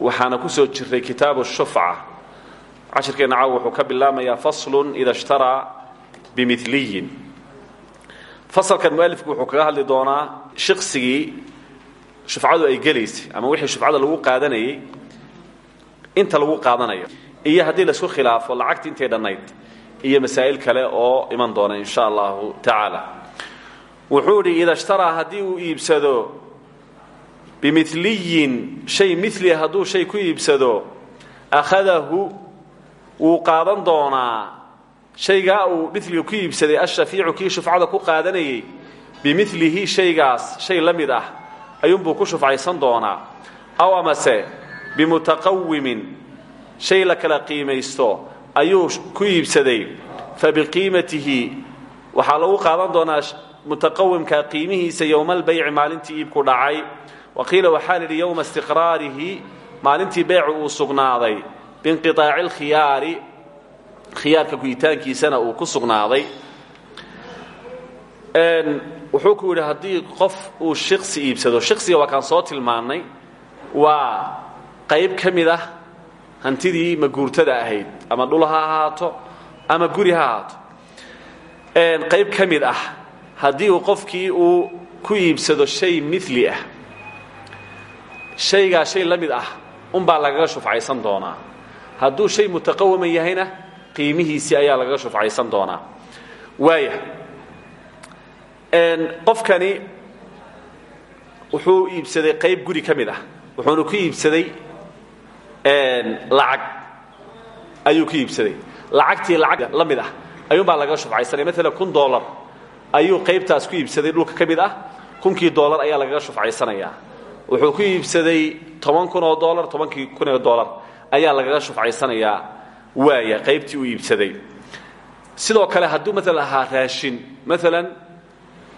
waxaana ku soo jiray kitaabu shufca. Cashirkeenna caaw wuxuu ka bilaamayaa faslun ida ishtaraa bimiliyin fasalkan mualifku wuxuu kaga hadli doonaa shiksigii shufcadu ay gelaysay ama wixii shufcada lagu qaadanayay inta lagu qaadanayo iyo haddii la isku khilaafo lacagta intay dhannayd iyo masaa'il kale oo iman doona in sha allahu tacaala. Wuxuu idhi ida ishtaraa haddii uu iibsado bimiliyin shay milia hadduu shay ku iibsado akhadahu wuu qaadan doonaa shaygaa uu miliga ku iibsaday ashafiicu kii shufcada ku qaadanayay bimilihi shaygaas shay la mid ah ayuunbuu ku shufcaysan doonaa aw amase bimutaqawimin shay la kala qiimaysto ayuu ku iibsaday fa biqiimatihi waxaa lagu qaadan doonaa mutaqawimka qiimihiisa yowmaalbayci maalintii iibku dhacay waqiila waxaa lidhi yowma istiqraarihi maalintii beecu uu sugnaaday biinqiaaci lkhiyaari khiyaarka guyitaankiisana uu ku sugnaaday. Wuxuu ku yidhi haddii qof uu shiksi iibsado shiksiga waa kaan soo tilmaannay waa qayb ka mid ah hantidii maguurtada ahayd ama dhul ha ahaato ama guri ha ahaato. Qayb ka mid ah haddii uu qofkii uu ku iibsado shay mili ah shaygaa shay la mid ah unbaa lagaga shufcaysan doonaa. Hadduu shay mutaqawiman yahayna qiimihiisii ayaa lagaga shufcaysan doonaa. Waaya qofkani wuxuu iibsaday qayb guri ka mid ah. Wuxuuna ku iibsaday lacag. Ayuu ku iibsaday. Lacagtii lacag la mid ah ayuunbaa lagaga shufcaysanaya maalan kun dolar ayuu qaybtaas ku iibsaday dhulka ka mid ah. Kunkii dolar ayaa lagaga shufcaysanayaa wuxuu ku iibsaday toban kun oo dolar tobankii kun oo dolar ayaa lagaga shufcaysanayaa. Waaya qaybtii uu iibsaday. Sidoo kale hadduu maalan ahaa raashin maalan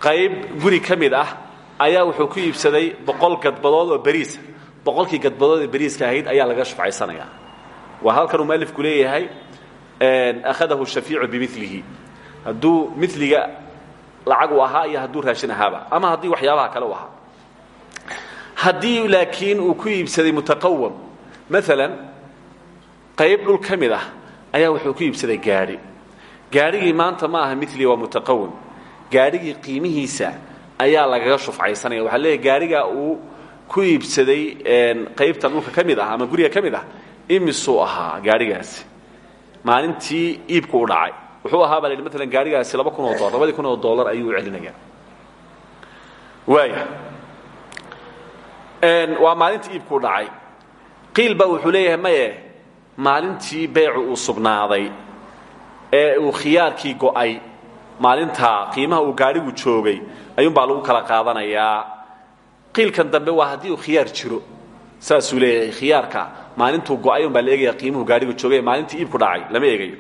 qayb guri ka mid ah ayaa wuxuu ku iibsaday boqol gadbadood oo beriisa boqolkii gadbadood ee beriiska ahayd ayaa lagaga shufcaysanayaa. Waa halkanuu mualifku leeyahay akhadahu shafiicu bimilihi hadduu miliga lacag u ahaa iyo hadduu raashin ahaaba. Ama haddii waxyaabaha kale u ahaa haddii laakiin uu ku iibsaday mutaqawam maalan qayb dhul ka mid ah ayaa wuxuu ku iibsaday gaadhi. Gaadhigii maanta ma aha mili waa mutaqawim gaadhigii qiimihiisa ayaa lagaga shufcaysanaya. Waxaa leeyahy gaadhigaa uu ku iibsaday qaybtan dhulka ka mid ah ama guriga ka mid ah imisuu ahaa gaadhigaasi. Maalintii iibku u dhacay. Wuxuu ahaa baa la yidhi maalan gaadhigaasi laba kun oo dolar labadii kun oo dollar ayuu u celinayaa. Waaya waa maalintii iibkuu dhacay. Qiil baa wuxuu leeyahay maye maalintii beecu uu sugnaaday ee uu khiyaarkii go'ay maalintaa qiimaha uu gaadhigu joogay ayuunbaa lagu kala qaadanayaa. Qiilkan dambe waa haddii uu khiyaar jiro. Saasuu leeyahay khiyaarka maalintuu go'ay unbaa la eegaya qiimuhu gaadhigu joogay maalintii iibku dhacay lama eegayo.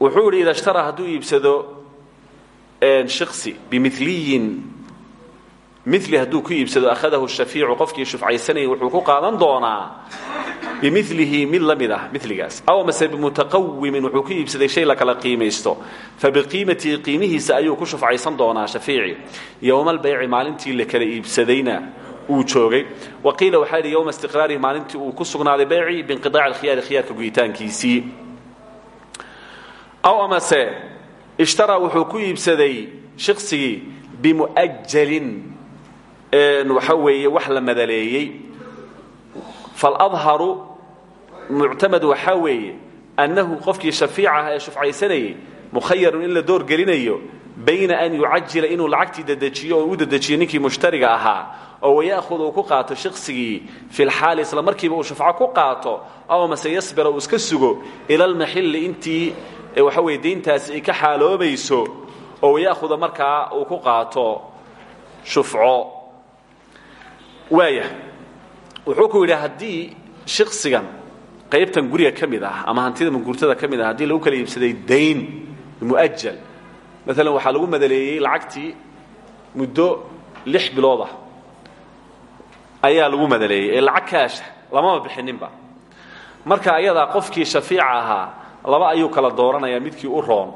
Wuxuu yidhi ida ishtaraa hadduu iibsado shiksi bimiliyin mili hadduu ku iibsado akhadahu shafiicu qofkii shufcaysanayay wuxuu ku qaadan doonaa bimilihi mid la mid ah miligaas aw mase bimutaqawimin wuxuu ku iibsaday shay la kala qiimaysto. Fabiqiimatihi qiimihiisa ayuu ku shufcaysan doonaa shafiici. Yowmalbayci maalintii la kala iibsadayna uu joogay. Wa qiila waxaa yidhi yowma istiqraarihi maalintii uu ku sugnaaday bayci biinqiaaci alkhiyaari khiyaarka guyitaankiisii aw amase ishtaraa wuxuu ku iibsaday shiksigii bimu'ajalin waxa weeye wax la madaleeyey. Faladharu muctamad waxaa weeye annahu qofkii shafiic ah ee shufcaysanayay mukhayarun in la bayna an yucajila inuu lacagtii dedejiyo u dedejiyo ninkii mushtariga ahaa oo waya'hud ku qaato shiksigii fi lxaali isla markiiba uu shufco ku qaato aw mase yasbira uu sugo ila almaxilli intii waxa weye ay ka xaaloobayso oo waya'huda markaa uu ku qaato shufco waaya wuxuu ku yidhi haddii shiksigan qaybtan guriga ka mid ah ama hantida manguurtada ka mid ah haddii lagu kala iibsaday dayn mu'ajal maalan waxaa lagu madaleeyey lacagtii muddo lix bilood ah ayaa lagu madaleeyey ee lacag kaasha lamama bixininba marka ayadaa qofkii shafiica ahaa laba ayuu kala dooranayaa midkii u roon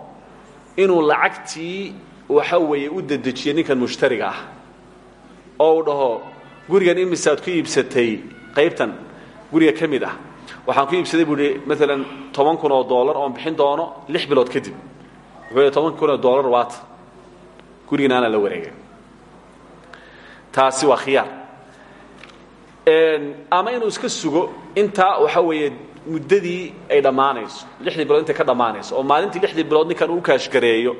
inuu lacagtii waxa weeye u dedejiyo ninkan mushtariga ah oo uu dhaho gurigan imisaad ku iibsatay qaybtan guriga ka mid ah. Waxaan ku iibsaday buu ihi maalan toban kun oo dollar oon bixin doono lix bilood kadib. Wuxuu toban kun oo dollar waata gurigana aanaa la wareegay. Taasi waa khiyaar. Ama inuu iska sugo intaa waxa weeye muddadii ay dhammaanayso lixdii bilood intay ka dhammaanayso oo maalintii lixdii bilood ninkan uu kaashgareeyo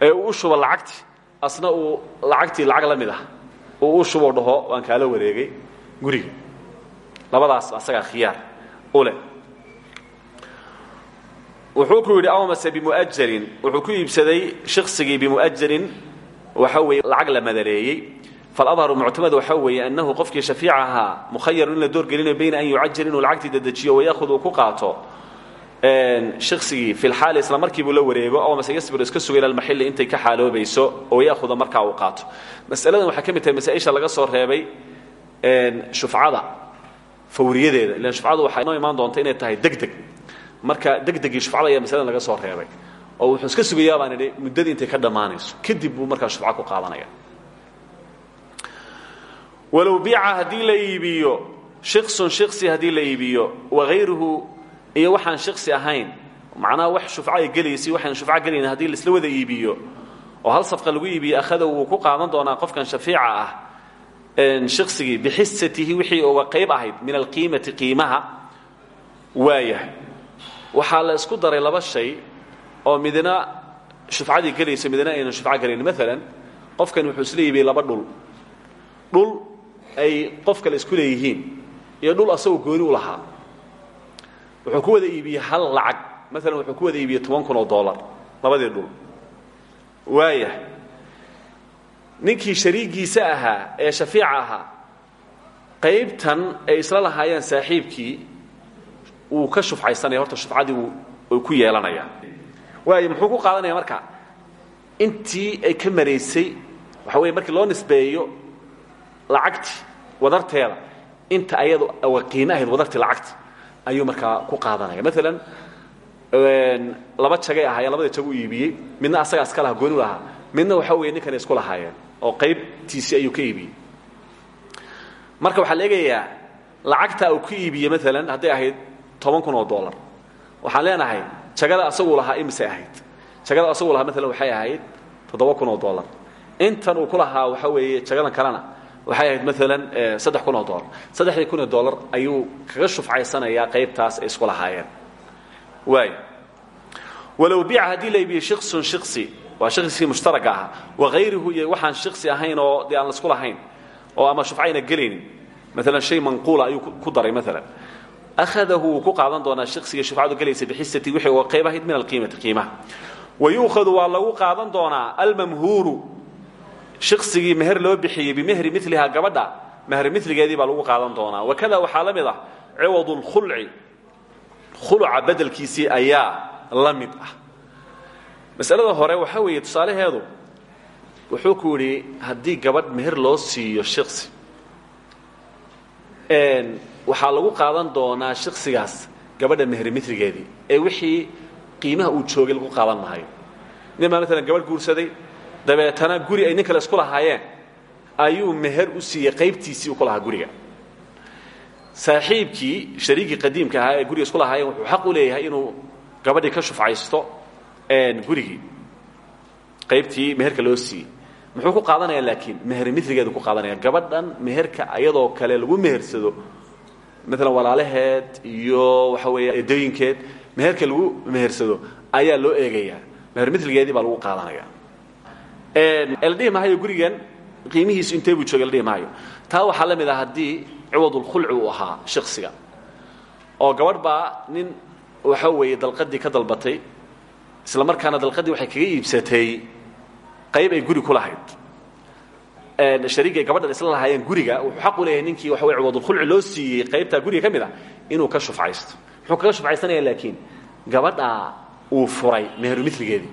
ee uu u shubo lacagtii asna uu lacagtii lacag la mid ah uu u shubo dhaho waan kaala wareegay guriga. Labadaas asagaa khiyaar u leh. Wuxuu ku yidhi awmase bimu'ajalin wuxuu ku iibsaday shiksigii bimu'ajalin waxa weeye lacag la madaleeyey faladharu muctamad waxa weeye annahu qofkii shafiica ahaa mukhayarun in la doorgelinayo bayna an yucajal inuu lacagtii dedejiyo wayaahud uu ku qaato shiksigii fi lxaali isla markiibuu la wareego aw mase yasbiru iska sugo ila almaxilli intay ka xaaloobayso oo yaahuda markaa uu qaato. Masaladan waxay ka mid tahay masaa-isha laga soo reebay shufcada fawriyadeeda. Ilan shufcadu waxay noo imaan doonta inay tahay deg deg marka degdegii shufcada ayaa masaladan laga soo reebay oo wuxuu iska sugayaa baan idhi muddadii intay ka dhammaanayso. Kadib buu markaa shufco ku qaadanaya. Walow biica haddii la iibiyo shiksun shiksi haddii la iibiyo wahayruhu iyo waxaan shiksi ahayn. Macnaha wax shufco ay gelaysa waxaan shufco gelayn haddii laisla wada iibiyo. Oo hal safqa lagu iibiyo akhada wuu ku qaadan doonaa qofkan shafiica ah. Shiksigii bixisatihi wixii uga qayb ahayd min alqiimati qiimaha waayahay. Waxaa la isku daray laba shay oo midna shufcadii gelayso midna aynan shufco gelayn. Maalan qofkan wuxuu isla iibiyey laba dhul. Dhul ay qof kale isku leeyihiin iyo dhul asagoo gooni u lahaa wuxuu ku wada iibiyey hal lacag. Maalan wuxuu ku wada iibiyey toban kun oo dollar. Labadii dhul. Waaya ninkii shariigiisa ahaa ee shafiica ahaa qaybtan ay isla lahaayeen saaxiibkii wuu ka shufcaysanaya horta shufcadii wuu ku yeelanaya waaya muxuu ku qaadanaya marka? Intii ay ka maraysay waxa weye markii loo nisbeeyo lacagtii wadarteeda inta ayadu qiime ahayd wadartii lacagta ayuu markaa ku qaadanaya. Maalan laba jagay ahaayeen labada jag u iibiyey midna asagaa iska laha gooni lahaa midna waxa weeye ninkana isku lahaayeen oo qaybtiisii ayuu ka iibiyey. Marka waxaa la eegayaa lacagta uu ka iibiyey maalan hadday ahayd toban kun oo dollar. Waxaan leenahay jagada asaguu lahaa imisay ahayd. Jagada asaguu lahaa maalan waxay ahayd toddoba kun oo dollar. Intan uu ku lahaa waxa weeye jagadan kalena waxay ahayd maalan saddex kun oo dollar saddexdii kun oo dollar ayuu kaga shufcaysanayaa qaybtaas ay isku lahaayeen. Waay. Walow biica haddii la iibiyey shiksun shiksi waa shiksigii mushtaraga ahaa wahayruhu iyo waxaan shiksi ahayn oo dee aan la isku lahayn oo ama shufcayna gelaynin. Maalan shay manquula ayuu ku daray maalan akhadahu wuu ku qaadan doonaa shiksigii shufcadu gelaysa bixisati wixii uga qayb ahayd min alqiimati qiimaha. Wayuukhadu waa lagu qaadan doonaa almamhuuru shiksigii meher loo bixiyey bimehri milihaa gabadha meher miligeedii baa lagu qaadan doonaa. Wakada waxaa la mid ah ciwad lkhulci khuluca bedelkiisii ayaa la mid ah. Masalada hore waxaa weeye tusaalaheedu wuxuu ku yidhi haddii gabadh meher loo siiyo shiksi waxaa lagu qaadan doonaa shiksigaas gabadha meher miligeedii ee wixii qiimaha uu joogay lagu qaadan maayo nin baa maalan gabadh guursaday dabeetana guri ay nin kale isku lahaayeen ayuu meher u siiyey qaybtiisii uu ku lahaa guriga. Saaxiibkii shariigii qadiimka ahaa ee guriga isku lahaayeen wuxuu xaq u leeyahay inuu gabadhii ka shufcaysto gurigii. Qaybtii meherka loo siiyey. Muxuu ku qaadanaya laakiin meher miligeedu ku qaadanaya. Gabadhan meherka ayadoo kale lagu mehersado maalan walaalaheed iyo waxa weeye eedooyinkeed meherka lagu mehersado ayaa loo eegayaa. Meher miligeedii baa lagu qaadanaya la dhihi maayo gurigan qiimihiisu intee buu joogay la dhihi maayo taa waxaa la mid ah haddii ciwadulkhulci uu ahaa shiksiga oo gabadh baa nin waxa weeye dalqadii ka dalbatay isla markaana dalqadii waxay kaga iibsatay qayb ay guri ku lahayd. Shariigay gabadhan isla lahaayeen guriga wuxuu xaq u leeyahay ninkii waxa wey ciwadulkhulci loo siiyey qaybtaa guriga ka mid a inuu ka shufcaysto muxuu kaga shufcaysanaya laakiin gabadhaa uu furay meherumiligeedii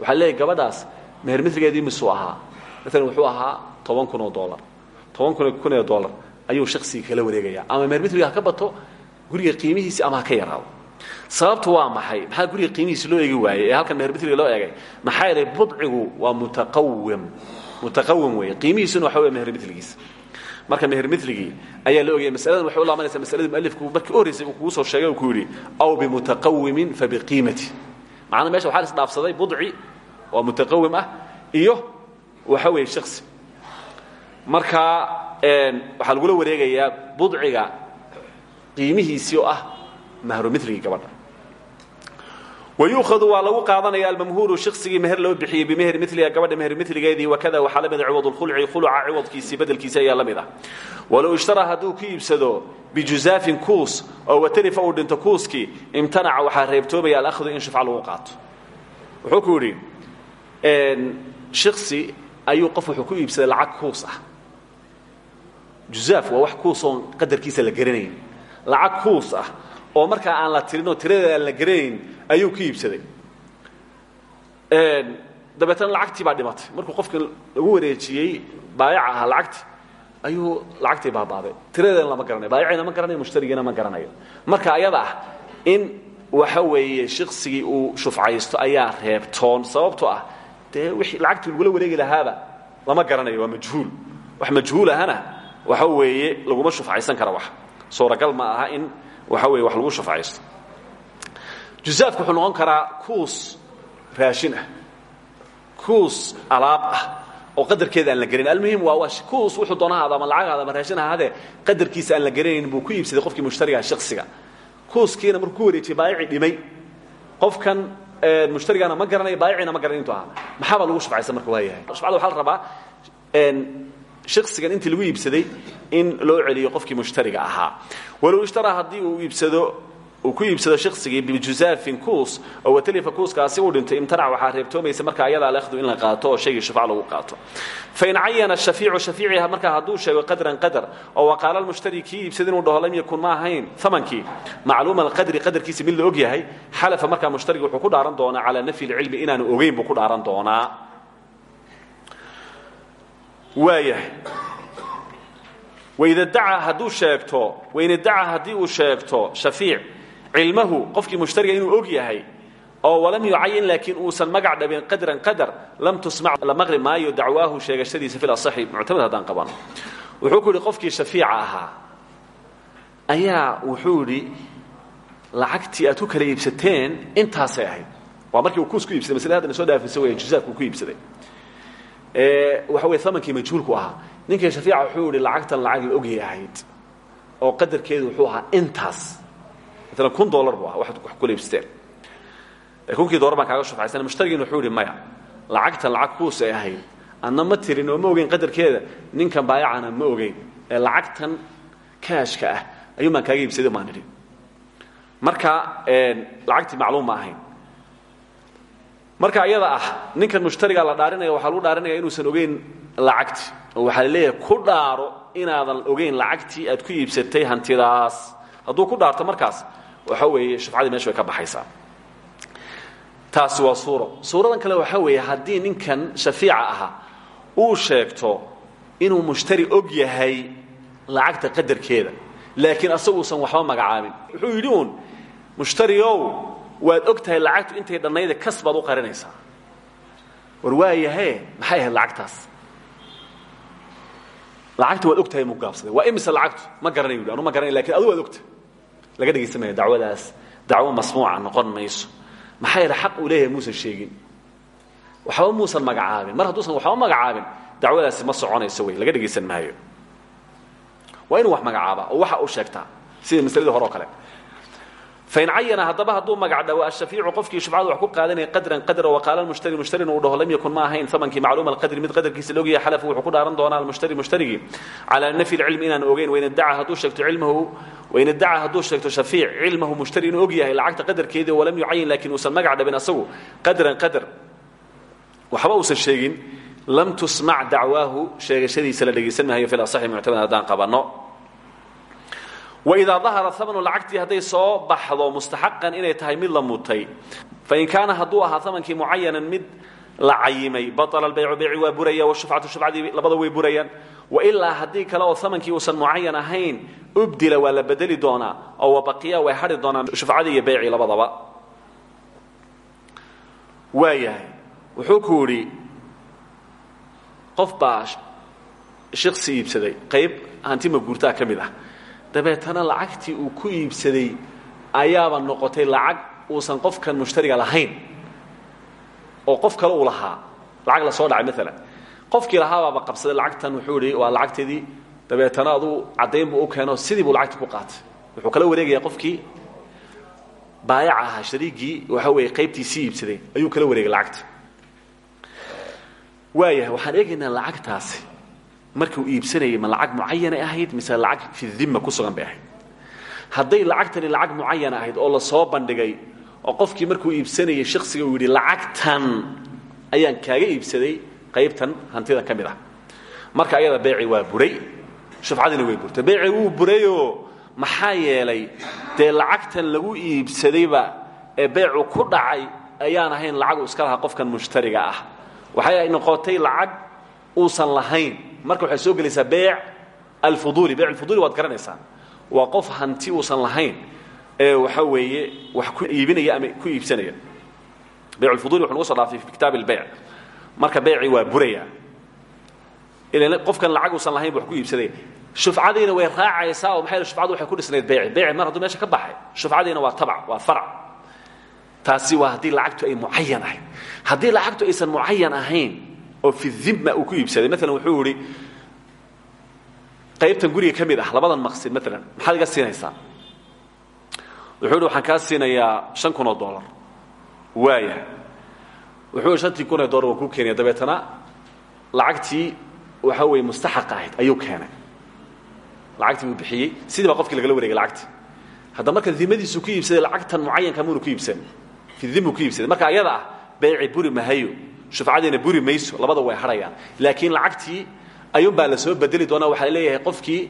waxaa leeyahy gabadhaas meherumiligeedii misuu ahaa. Maalan wuxuu ahaa toban kun oo dolar toban kun kun oo dolar ayuu shaksiga kala wareegayaa ama meherumiliga ha ka bato guriga qiimihiisi ama ha ka yaraado. Sababtu waa maxay? Maxaa guriga qiimihiisi loo eegi waayey? Ee halkan meherumiliga loo eegay? Maxaa yeelay budcigu waa mutaqawim mutaqawim weeye. Qiimihiisuna waxa wey meherumiligiisa marka mehermiligii ayaa la ogayay masaladan. Waxay u laabanaysaa masaladii mualifku markii u horreysay uu kugu soo sheegay uu ku yidhi aw bimutaqawimin fabiqiimati macnaa meesha waxaa is dhaafsaday budci oo mutaqawim ah iyo waxa weeye shaksi marka waxaa lagula wareegayaa budciga qiimihiisii oo ah mahrumilgii gabadha. Wayuukhadu waa lagu qaadanaya almamhuuru shiksigii meher loo bixiyey bimehri miliha gabadha meher miligeedii wakada waxaa la mida ciwad lkhulci khuluca ciwadkiisii bedelkiisi ayaa la mid ah. Walow ishtaraa hadduu ku iibsado bijuzaafin kuus oo watarifa uu dhinto kuuskii imtanaca waxaa reebtoobaya alahdu in shufca lagu qaato. Wuxuu ku yidhi shiksi ayuu qof wuxuu ku iibsaday lacag kuus ah. Juzaaf waa wax kuus oon qadarkiisa la garanayn. Lacag kuus ah oo markaa aan la tirinoo tiradeeda aan la garanayn ayuu ku iibsaday. Dabeetana lacagtii baa dhimatay. Markuu qofka lagu wareejiyey baayaca ahaa lacagti ayuu lacagtii baabaaday tiradeedana lama garanayo baayacina ma garanayo mushtarigiina ma garanayo. Marka ayada ah in waxa weeye shiksigii uu shufcaysto ayaa reebtoon sababtoo ah dee wixii lacagtii lagula wareegi lahaaba lama garanayo waa majhuul. Wax majhuul ahana waxa weeye laguma shufcaysan kara wax. Suuragal ma aha in waxa weeye wax lagu shufcaysto juzaafku wuxuu noqon karaa kuus raashin ah kuus alaab ah oo qadarkeeda aan la garayn almuhim waa kuus wuxuu doona ahaada ama lacag ahaada ama raashin ahaadee qadarkiisa aan la garanayn buu ku iibsaday qofkii mushtariga shaksiga kuuskiina markuu ku wareejiyey baayicii dhimay. Qofkan mushtarigana ma garanayo baayiciina ma garanay intu ahaa. Maxaabaa lagu shufcaysan marka waa yahay? Shufcada waxaa la rabaa shaksigan intii lagu iibsaday in loo celiyo qofkii mushtariga ahaa. Walow ishtaraa haddii uu iibsado uu ku iibsado shiksigii bijuzaafin kuus oo watalifa kuuskaasi uu dhintay imtanac waxaa reebtoomaysa marka ayadaa lekhdu in la qaato oo shaygii shufca lagu qaato. Fain cayana shaiicu shaiiciha markaa hadduu sheego qadran qadar oo waqaala lmushtari kii iibsada inuu dhaho lam ma ahayn amankii macluuma alqadri qadarkiisa mid la og yahay xalafa markaa wuxuu ku dhaaran doonaa calaa nafyi lcilmi inaanu ogeyn buu ku dhaaran doonaa. Waayahay. Waidadacaa hadduu sheegto wainidacaa haddii uu sheegto shaiic cilmahu qofkii mushtariga inuu og yahay oo walam yucayin laakiin uusan magac dhabin qadran qadar lam tusmac la maqri maayo dacwaahu sheegashadiisa fi lasaxi muctamad haddaan qabano wuxuu ku yidhi qofkii shafiica ahaa ayaa wuxuu yidhi lacagtii aad ku kala iibsateen intaasay ahayd. Waa markii uu kuus ku iibsaday masle haddana soo dhaafisa wey juzaafku ku iibsaday. Waxa wey amankii majhuulku ahaa. Ninkii shafiica wuxuu yidhi lacagtan lacag la ogyay ahayd oo qadarkeedu wuxuu ahaa intaas maalan kun dolar buu ahaa waxaad wax kula iibsateen kunkii dolar baan kaaga shufcaysana mushtarigiina wuxuu yidhi maya. Lacagtan lacag kuusay ahayd. Adna ma tirin oo ma ogeyn qadarkeeda ninkan baayacana ma ogeyn. Ee lacagtan kaashka ah ayuun baan kaaga iibsaday maan idhi. Marka lacagtii macluum ma ahayn. Marka ayada ah ninkan mushtariga la dhaarinaya waxaa lagu dhaarinaya inuusan ogeyn lacagti. Oo waxaa la leeyahay ku dhaaro inaadan ogeyn lacagtii aad ku iibsatay hantidaas. Hadduu ku dhaarto markaas waxa weeye shufcadii meesha way ka baxaysaa. Taasi waa suuro. Suuradan kale waxaa weeye haddii ninkan shafiica ahaa uu sheegto inuu mushtari og yahay lacagta qadarkeeda laakiin asaguusan waxba magacaabin wuxuu yidhi uun mushtariow waad og tahay lacagtu intay dhannayda kas baad u qarinaysaa. War waayahe maxay ahayd lacagtaas? Lacagta waad og tahay muu gaabsaday. Waa imise lacagtu? Ma garanay yidhi anu ma garanay laakiin adu waad ogtahay laga dhegaysan maya dacwadaas. Dacwo masmuuca noqon mayso. Maxaa yeele xaq uu leeyahay muusan sheegin. Waxba muusan magacaabin. Mar hadduusan waxba magacaabin dacwadaasi ma soconayso wey laga dhegaysan maayo. Waa inuu wax magacaabaa oo waxa uu sheegtaa sida masaladii hore oo kale fain cayana haddaba hadduu magac dhawo ashaiicu qofkii shufcada wax ku qaadanaya qadran qadra waqaala mushtari mushtarina uu dhaho yakun ma ahayn amankii macluuma alqadri mid qadarkiisa laogyahay xalafu wuxuu ku dhaaran doonaa almushtari mushtarigii calaa nafyi lcilmi inaan ogeyn wain iddaca hadduu sheegto cilmahu wain iddaca hadduu sheegto shafiic cilmahu mushtari inuu og lacagta qadarkeedii walam yucayin laakiin uusan magac dhabin asagu qadran qadar waxba uusan sheegin lam tusmac dacwaahu sheegashadiisa la dhegaysan maayo fi asaxi muctamad haddaan qabanno waidaa dahara amanu lacagtii hadday soo baxdo mustaxaqan inay tahay mid la mutay fain kaana hadduu ahaa amankii mucayanan mid la cayimay baطla baycu bayci waa buraya washufcatu shufcadii labada way burayaan wailaa haddii kale oo amankii uusan mucayan ahayn ubdila waa la bedeli doonaa oo wabaqiya way hadhi doonaan shufcadii iyo baycii labadaba waayahay wuxuu ku idhi qof baa shiksi iibsaday qayb hantima guurtaa ka dabeetana lacagtii uu ku iibsaday ayaaba noqotay lacag uusan qofkan mushtariga lahayn. oo qof kale uu lahaa. lacag la soo dhacay maalan qofkii lahaabaaba qabsaday lacagtan wuxuu idhi waa lacagteedii dabeetana aduu caddayn buu u keeno sidii buu lacagta ku qaatay. Wuxuu kala wareegayaa qofkii baayaca ahaa shariigii waxa weeye qaybtiisii iibsaday ayuu kala wareegay lacagta. Waayahay waxaan eegaynaa lacagtaasi markii uu iibsanayay ma lacag mucayanay ahayd mise lacag fi dimma ku sugan bay ahayd. Hadday lacag mucayan ahayd oo la soo bandhigay oo qofkii markuu iibsanayay shaksiga uu lacagtan ayaan kaaga iibsaday qaybtan hantida ka ah. Marka ayada beeci waa buray shufcadiina way burtay. Beeci wuu burayoo maxaa yeelay dee lacagtan lagu iibsadayba ee beecu ku dhacay ayaan ahayn lacag iska lahaa qofkan mushtariga ah. Waxay noqotay lacag uusan lahayn marka waxay soo gelaysaa beec alfuduuli beyc alfuduuli waad garanaysaan. Waa qof hanti uusan lahayn ee waxa weeye wax ku iibinaya ama ku iibsanaya. Beyc alfuduuli wuxuu nagu soo dhaafay fi kitaab albeyc marka beecii waa buraya. Ilan qofkan lacag uusan lahayn wax ku iibsaday shufcadiina way raacaysaa oo maxay shufcadu waxay ku dhisnayd beeci. Beeci mar hadduu meesha ka baxay shufcadiina waa tabac waa farac. Taasi waa haddii lacagtu ay mucayan ahayd. Lacagtu aysan mucayan oo fi dimma uu ku iibsaday. Maalan wuxuu idhi qaybtan guriga ka mid ah labadan maqsid maalan maxaad iga siinaysaa? Wuxuu idhi waxaan kaa siinayaa shan kun oo dollar. Waaya wuxuu idhi shantii kun oo dollar waan kuu keenaya dabeetana lacagtii waxa weeye mustaxaqa ahayd ayuu keenay. Lacagtii buu bixiyey. Sidii baa qofkii lagala wareegay lacagtii. Hadda marka dimadiisu ku iibsaday lacagtan mucayanka muunu ku iibsan fi dimu ku iibsaday. Marka ayada ah beeci buri mahayo shufcadiina buri mayso labada way hadhayaan laakiin lacagtii ayuunbaa la soo bedeli doonaa waxaa leeyahay qofkii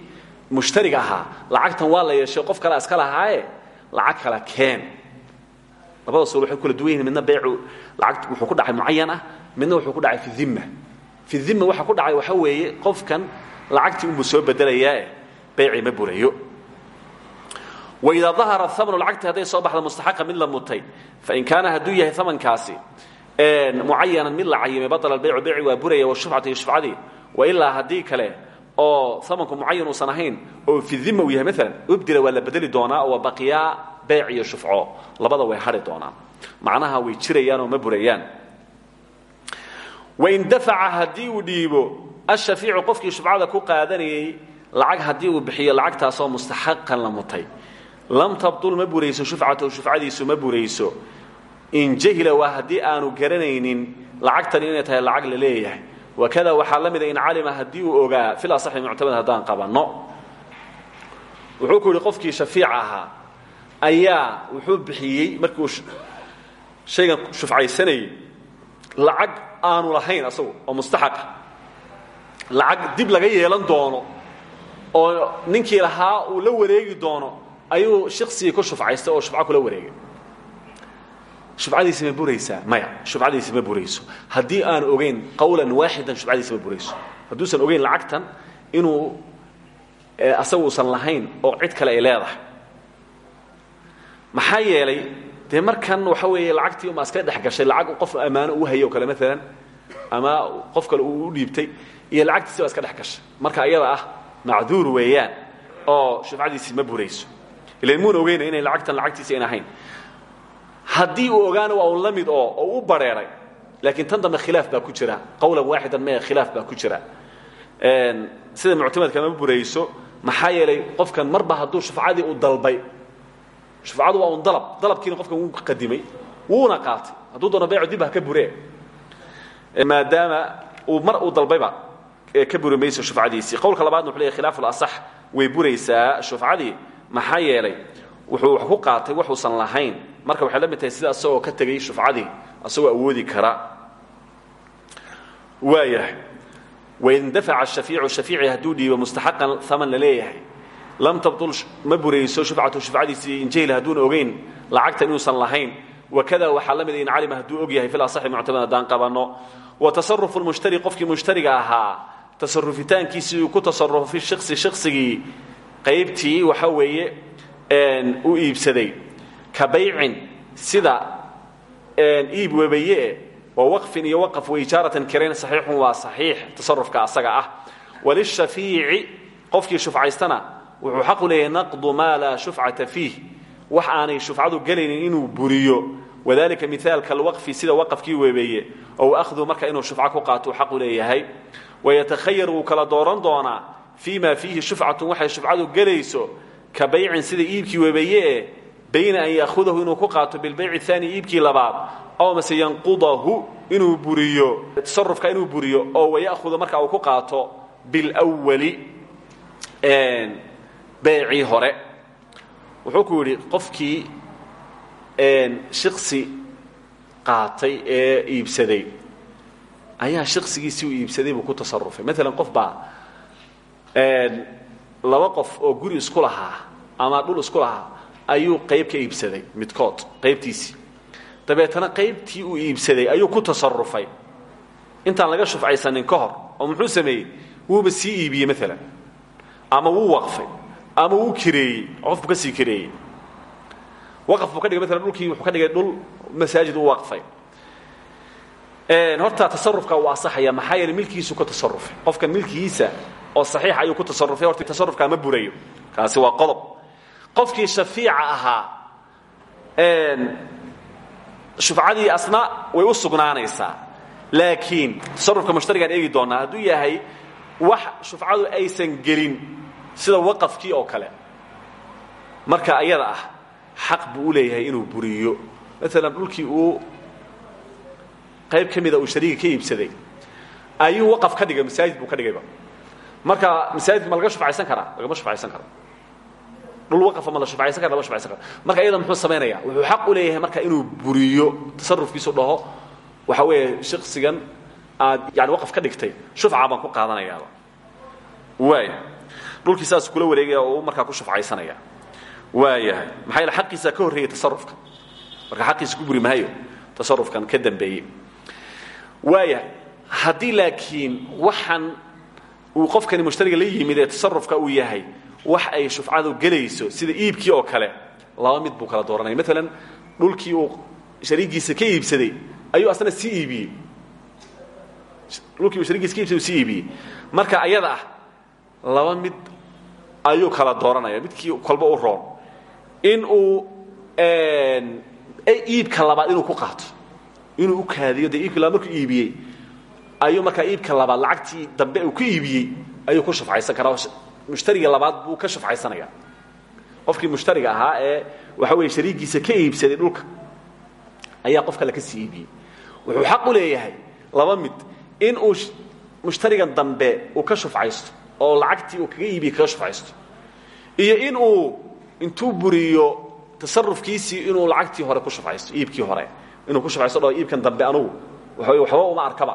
mushtariga ahaa. Lacagtan waa la yeeshay qof kalea iska lahaaye lacag kala keen. Labada sool waxay kula duwan yihiin midna beecu lacag wuxuu ku dhacay mucayan ah midna wuxuu ku dhacay fi dimma fi dimma waxa ku dhacay waxa weeye qofkan lacagtii unbuu soo bedelayaae beecii ma burayo. Waidaa dahara amnu lacagti hadday soo baxda mustaxaqa mid la mutay fain kaana hadduu yahay amankaasi mucayanan mid la cayimay baطla baycu beyci waa buraya washufcatu iyo shufcadii wailaa haddii kale oo amanku mucayan uusan ahayn oo fi dima uu yahay maalan ubdila waa la bedeli doonaa oo baqiyaa beyc iyo shufco. Labada way hadhi doonaan. Macnaha way jirayaan oo ma burayaan. Wain dafaca haddii uu dhiibo ashaiicu qofkii shufcada ku qaadanayay lacag haddii uu bixiyo lacagtaasoo mustaxaqan la mutay. Lam tabtul ma burayso shufcatahu shufcadiisu ma burayso in jahila waa haddii aanu garanaynin lacagtani inay tahay lacag la leeyahay. Wakada waxaa la mida in calima haddii uu ogaa fil asaxi muctamad haddaan qabanno. Wuxuu ku yidhi qofkii shafiica ahaa ayaa wuxuu bixiyey markii uu shaygan shufcaysanayay lacag aanu lahayn asagu oo mustaxaqa lacag dib laga yeelan doono oo ninkii lahaa uu la wareegi doono ayuu shiksigii ku shufcaystay oo shufco kula wareegay shufcadiisi ma buraysaa? Maya shufcadiisi ma burayso. Haddii aan ogayn qawlan waaxidan shufcadiisi ma burayso. Hadduusan ogayn lacagtan inuu asagu usan lahayn oo cid kale ay leedahay. Maxaa yeelay dee markan waxa weeye lacagtii uma iska dhex gashay lacag qof ammaano uu hayay o kale maalan ama qof kale uu u dhiibtay iyo lacagtiisi baa iska dhex gashay. Marka ayada ah macduur weeyaan oo shufcadiisi ma burayso. Ilan muuna ogeyna inay lacagtan lacagtiisi ayn ahayn haddii uu ogaana waa un la mid oo oo u bareeray laakiin tan dambe khilaaf baa ku jira. Qawlan waaxidan mee khilaaf baa ku jira. Sida muctamadka ma burayso maxaa yeelay qofkan marba hadduu shufcadii u dalbay. Shufcadu waa un dalab. Dalabkiina qofkan wuu qadimay. Wuuna qaatay. Hadduu doono beecu dib ha ka buree. Maadaama uu mar uu dalbayba ka buri mayso shufcadiisii qowlka labaadna wuxuu leeyahy khilaaf alasax way buraysaa shufcadii maxaa yeelay wuxuu wax ku qaatay waxuusan lahayn marka waxay la mid tahay sida asagoo ka tegay shufcadii asagoo awoodi kara. Waayahay wain dafaca shaiicu shaiici hadduu dhiibo mustaxaqan aman la leeyahay. Lam tabtul ma burayso shufcatu shufcadiisii injahil hadduuna ogeyn lacagtan inuusan lahayn. Wakada waxaa la mida in calima hadduu og yahay filasaxi muctamad haddaan qabanno wa tasarufu lmushtari qofkii mushtariga ahaa tasarufitaankiisii uu ku tasarufo fi shiksi shiksigii qaybtii waxa weeye u iibsaday ka baycin sida iib webaye wa waqfin iyo waqaf waijaaratan kirayn saxiixun waa saxiix tasarufka asaga ah. Walishafiici qofkii shufcaystana wuxuu xaqu leeyahay naqdu maa laa shufcata fiih. Wax aanay shufcadu gelaynin inuu buriyo. Wadalika miaalka alwaqfi sida waqafkii weebeeye ow ahdu marka inuu shufco ku qaato uu xaqu leeyahay. Wayatakhayar wuu kala dooran doonaa fii ma fiihi shufcatun waxay shufcadu gelayso ka baycin sida iibkii weebeeye bayna an yaahudahu inuu ku qaato bilbayci aani iibkii labaad aw mase yanqudahu inuu buriyo tasarufka inuu buriyo oo wayahuda marka uu ku qaato bilwali beecii hore. Wuxuu ku yidhi qofkii shiksi qaatay ee iibsaday ayaa shiksigiisii iibsaday buu ku tasarufay maalan qof baa laba qof oo guri isku lahaa ama dhul isku lahaa ayuu qayb ka iibsaday midkood qaybtiisii dabeetana qaybtii uu iibsaday ayuu ku tasarufay intaan laga shufcaysanin ka hor oo muxuu sameeyey? Wuuba sii iibiyey maalan ama wuu waqfay ama wuu kireeyey qofbuu ka sii kireeyey. Waqaf buu ka dhigay maalan dhulkii wuxuu ka dhigay dhul masaajid u waqfay. Horta tasarufka uu asaxaya maxaa yeeley milkigiisu ka tasarufay qofkan milkigiisa oo saxiixa ayuu ku tasarufay horta tasarufkaa ma burayo kaasi waa qodob qofkii shafiica ahaa shufcadii asna way u sugnaanaysaa. Laakiin tasarufka mushtarigaan eegi doonaa hadduu yahay wax shufcadu aysan gelin sida waqafkii oo kale. Marka ayada ah xaq buu u leeyahay inuu buriyo. Maalan dhulkii uu qayb ka mida uu shariiga ka iibsaday ayuu waqaf ka dhigay masaajid buu ka dhigayba. Marka masaajidka ma laga shufcaysan karaa? Lagama shufcaysan karo marka iyada muxuu samaynaya wuxuu xaq u leeyahay marka inuu buriyo tasarufkiisu dhaho. Waxa weeye shiksigan aad yani waqaf ka dhigtay shufca baan ku qaadanayaaba waaya dhulkii saas kula wareegaya oo markaa ku shufcaysanaya waayahay. Maxaa yeele xaqiisa ka horreeyay tasarufka marka xaqiisa ku buri maayo tasarufkan ka dambeeyey. Waayahay. Haddii laakiin waxaan uu qofkani mushtariga la yimid ee tasarufka uu yahay wax ay shufcadu gelayso sida iibkii oo kale. Laba mid buu kala dooranaya maalan dhulkii uu shariigiisa ka iibsaday ayuu asna sii iibiyey. Dhulkii uu shariigiisa ka iibsaday sii iibiyey. Marka ayada ah laba mid ayuu kala dooranaya. Midkii kolba u roon. In uu iibka labaad inuu ku qaato. Inuu u kaadiyo dee iibkii labaad markuu iibiyey ayuu markaa iibka labaad lacagtii dambe uu ku iibiyey ayuu ku shufcaysan karaa mushtariga labaad buu ka shufcaysanaya qofkii mushtariga ahaa ee waxa weeye shariigiisa ka iibsaday dhulka ayaa qof kale ka sii iibiyey. Wuxuu xaq u leeyahay laba mid in uu mushtarigan dambe uu ka shufcaysto oo lacagtii uu kaga iibiyey kaga shufcaysto iyo in uu intuu buriyo tasarufkiisii inuu lacagtii hore ku shufcaysto iibkii hore. Inuu ku shufcaysto dhao iibkan dambe anugu waxa weye waxba uma arkaba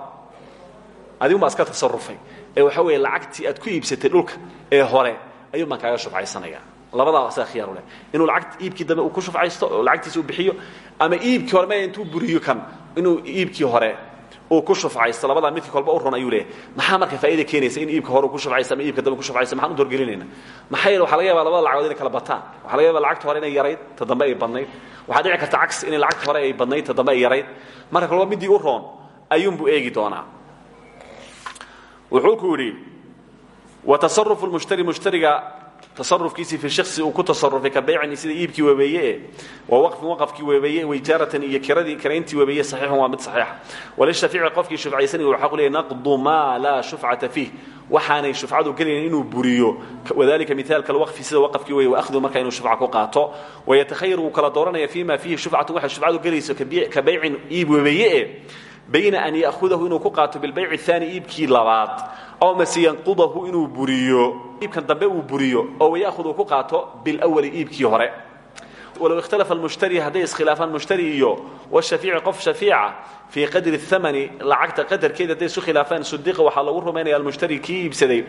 adigu baa iska tasarufay. Ee waxa weeye lacagtii aad ku iibsatay dhulka ee hore ayuu baan kaaga shufcaysanaya labadaa asaga khiyaar leh. Inuu lacag iibkii dambe uu ku shufcaysto oo lacagtiisa bixiyo ama iibkii hore maya intuu buriyo kan inuu iibkii hore uu ku shufcaysto labadaa midkii kolba u ron ayuu leeyahay. Maxaa marka faa'iida keenaysa in iibka hore uu ku shufcaysto ama iibka dambe ku shufcaysto maxaan u doorgelinayna maxaa waxaa laga yabaa labada lacagood inay kala bataan. Waxaa laga yabaa lacagta hore inay yarayd ta dambe ay badnayd. Waxaa dhici karta cagsi inay lacagta hore ay badnayd ta dambe ay yarayd. Marka kolba midii u roon ayuunbuu eegi doonaa wuxuu ku yidhi wa tasarufu lmushtari mushtariga. Tasarufkiisii fi shiksi uu ku tasarufay ka baycin sida iibkii weebeeye waa waqfin waqafkii weebeeye waijaaratan iyo kiradii kirayntii weebeeye saxiixun waa mid saxiixa walishaafici qofkii shufcaysanaya wuxuu xaq u leeyahy naqdu maa laa shufcata fiih. Waxaanay shufcadu gelaynin inuu buriyo. Wadalika mithaalka alwaqfi sida waqafkii weeye waahdu marka inuu shufca ku qaato. Wayatakhayar wuu kala dooranaya fii ma fiihi shufcatun waxay shufcadu gelayso ka baycin iib weebeeye bayna an ya'hudahu inuu ku qaato bilbayci aani iibkii labaad aw mase yanqudahu inuu buriyo. Iibkan dambe uu buriyo oo waya'hud uu ku qaato bilawali iibkii hore. Walow ikhtalafa almushtari hadday iskhilaafaan mushtari iyo washafiici qof shafiica fii qadri thamani lacagta qadarkeeda hadday isu khilaafaan sudiqa waxaa lagu rumaynaya almushtari kii iibsaday.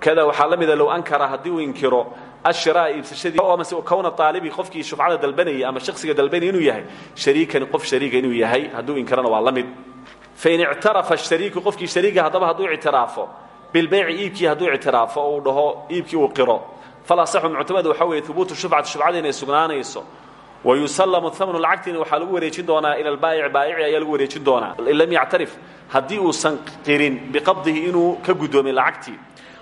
Kada waxaa la mida low ankara haddii uu inkiro ashiraa iibsashadii amase kowna aalibi qofkii shufcada dalbanayay ama shaksiga dalbanaya inuu yahay shariikan qof shariiga inuu yahay hadduu inkirana waa la mid fain ictarafa shariiku qofkii shariiga haddaba hadduu ictiraafo bilbayci iibkii hadduu ictiraafo oo uu dhaho iibkii uu qiro falasaxu muctamad waxa weeye hubuutu shufcati shufcada inay sugnaanayso wayusallamu thamnu lacagtiina waxaa lagu wareejin doonaa ila albaayic baayici ayaa lagu wareejin doonaa in lam yactarif haddii uusan qirin biqabdihi inuu ka guddoomin lacagtii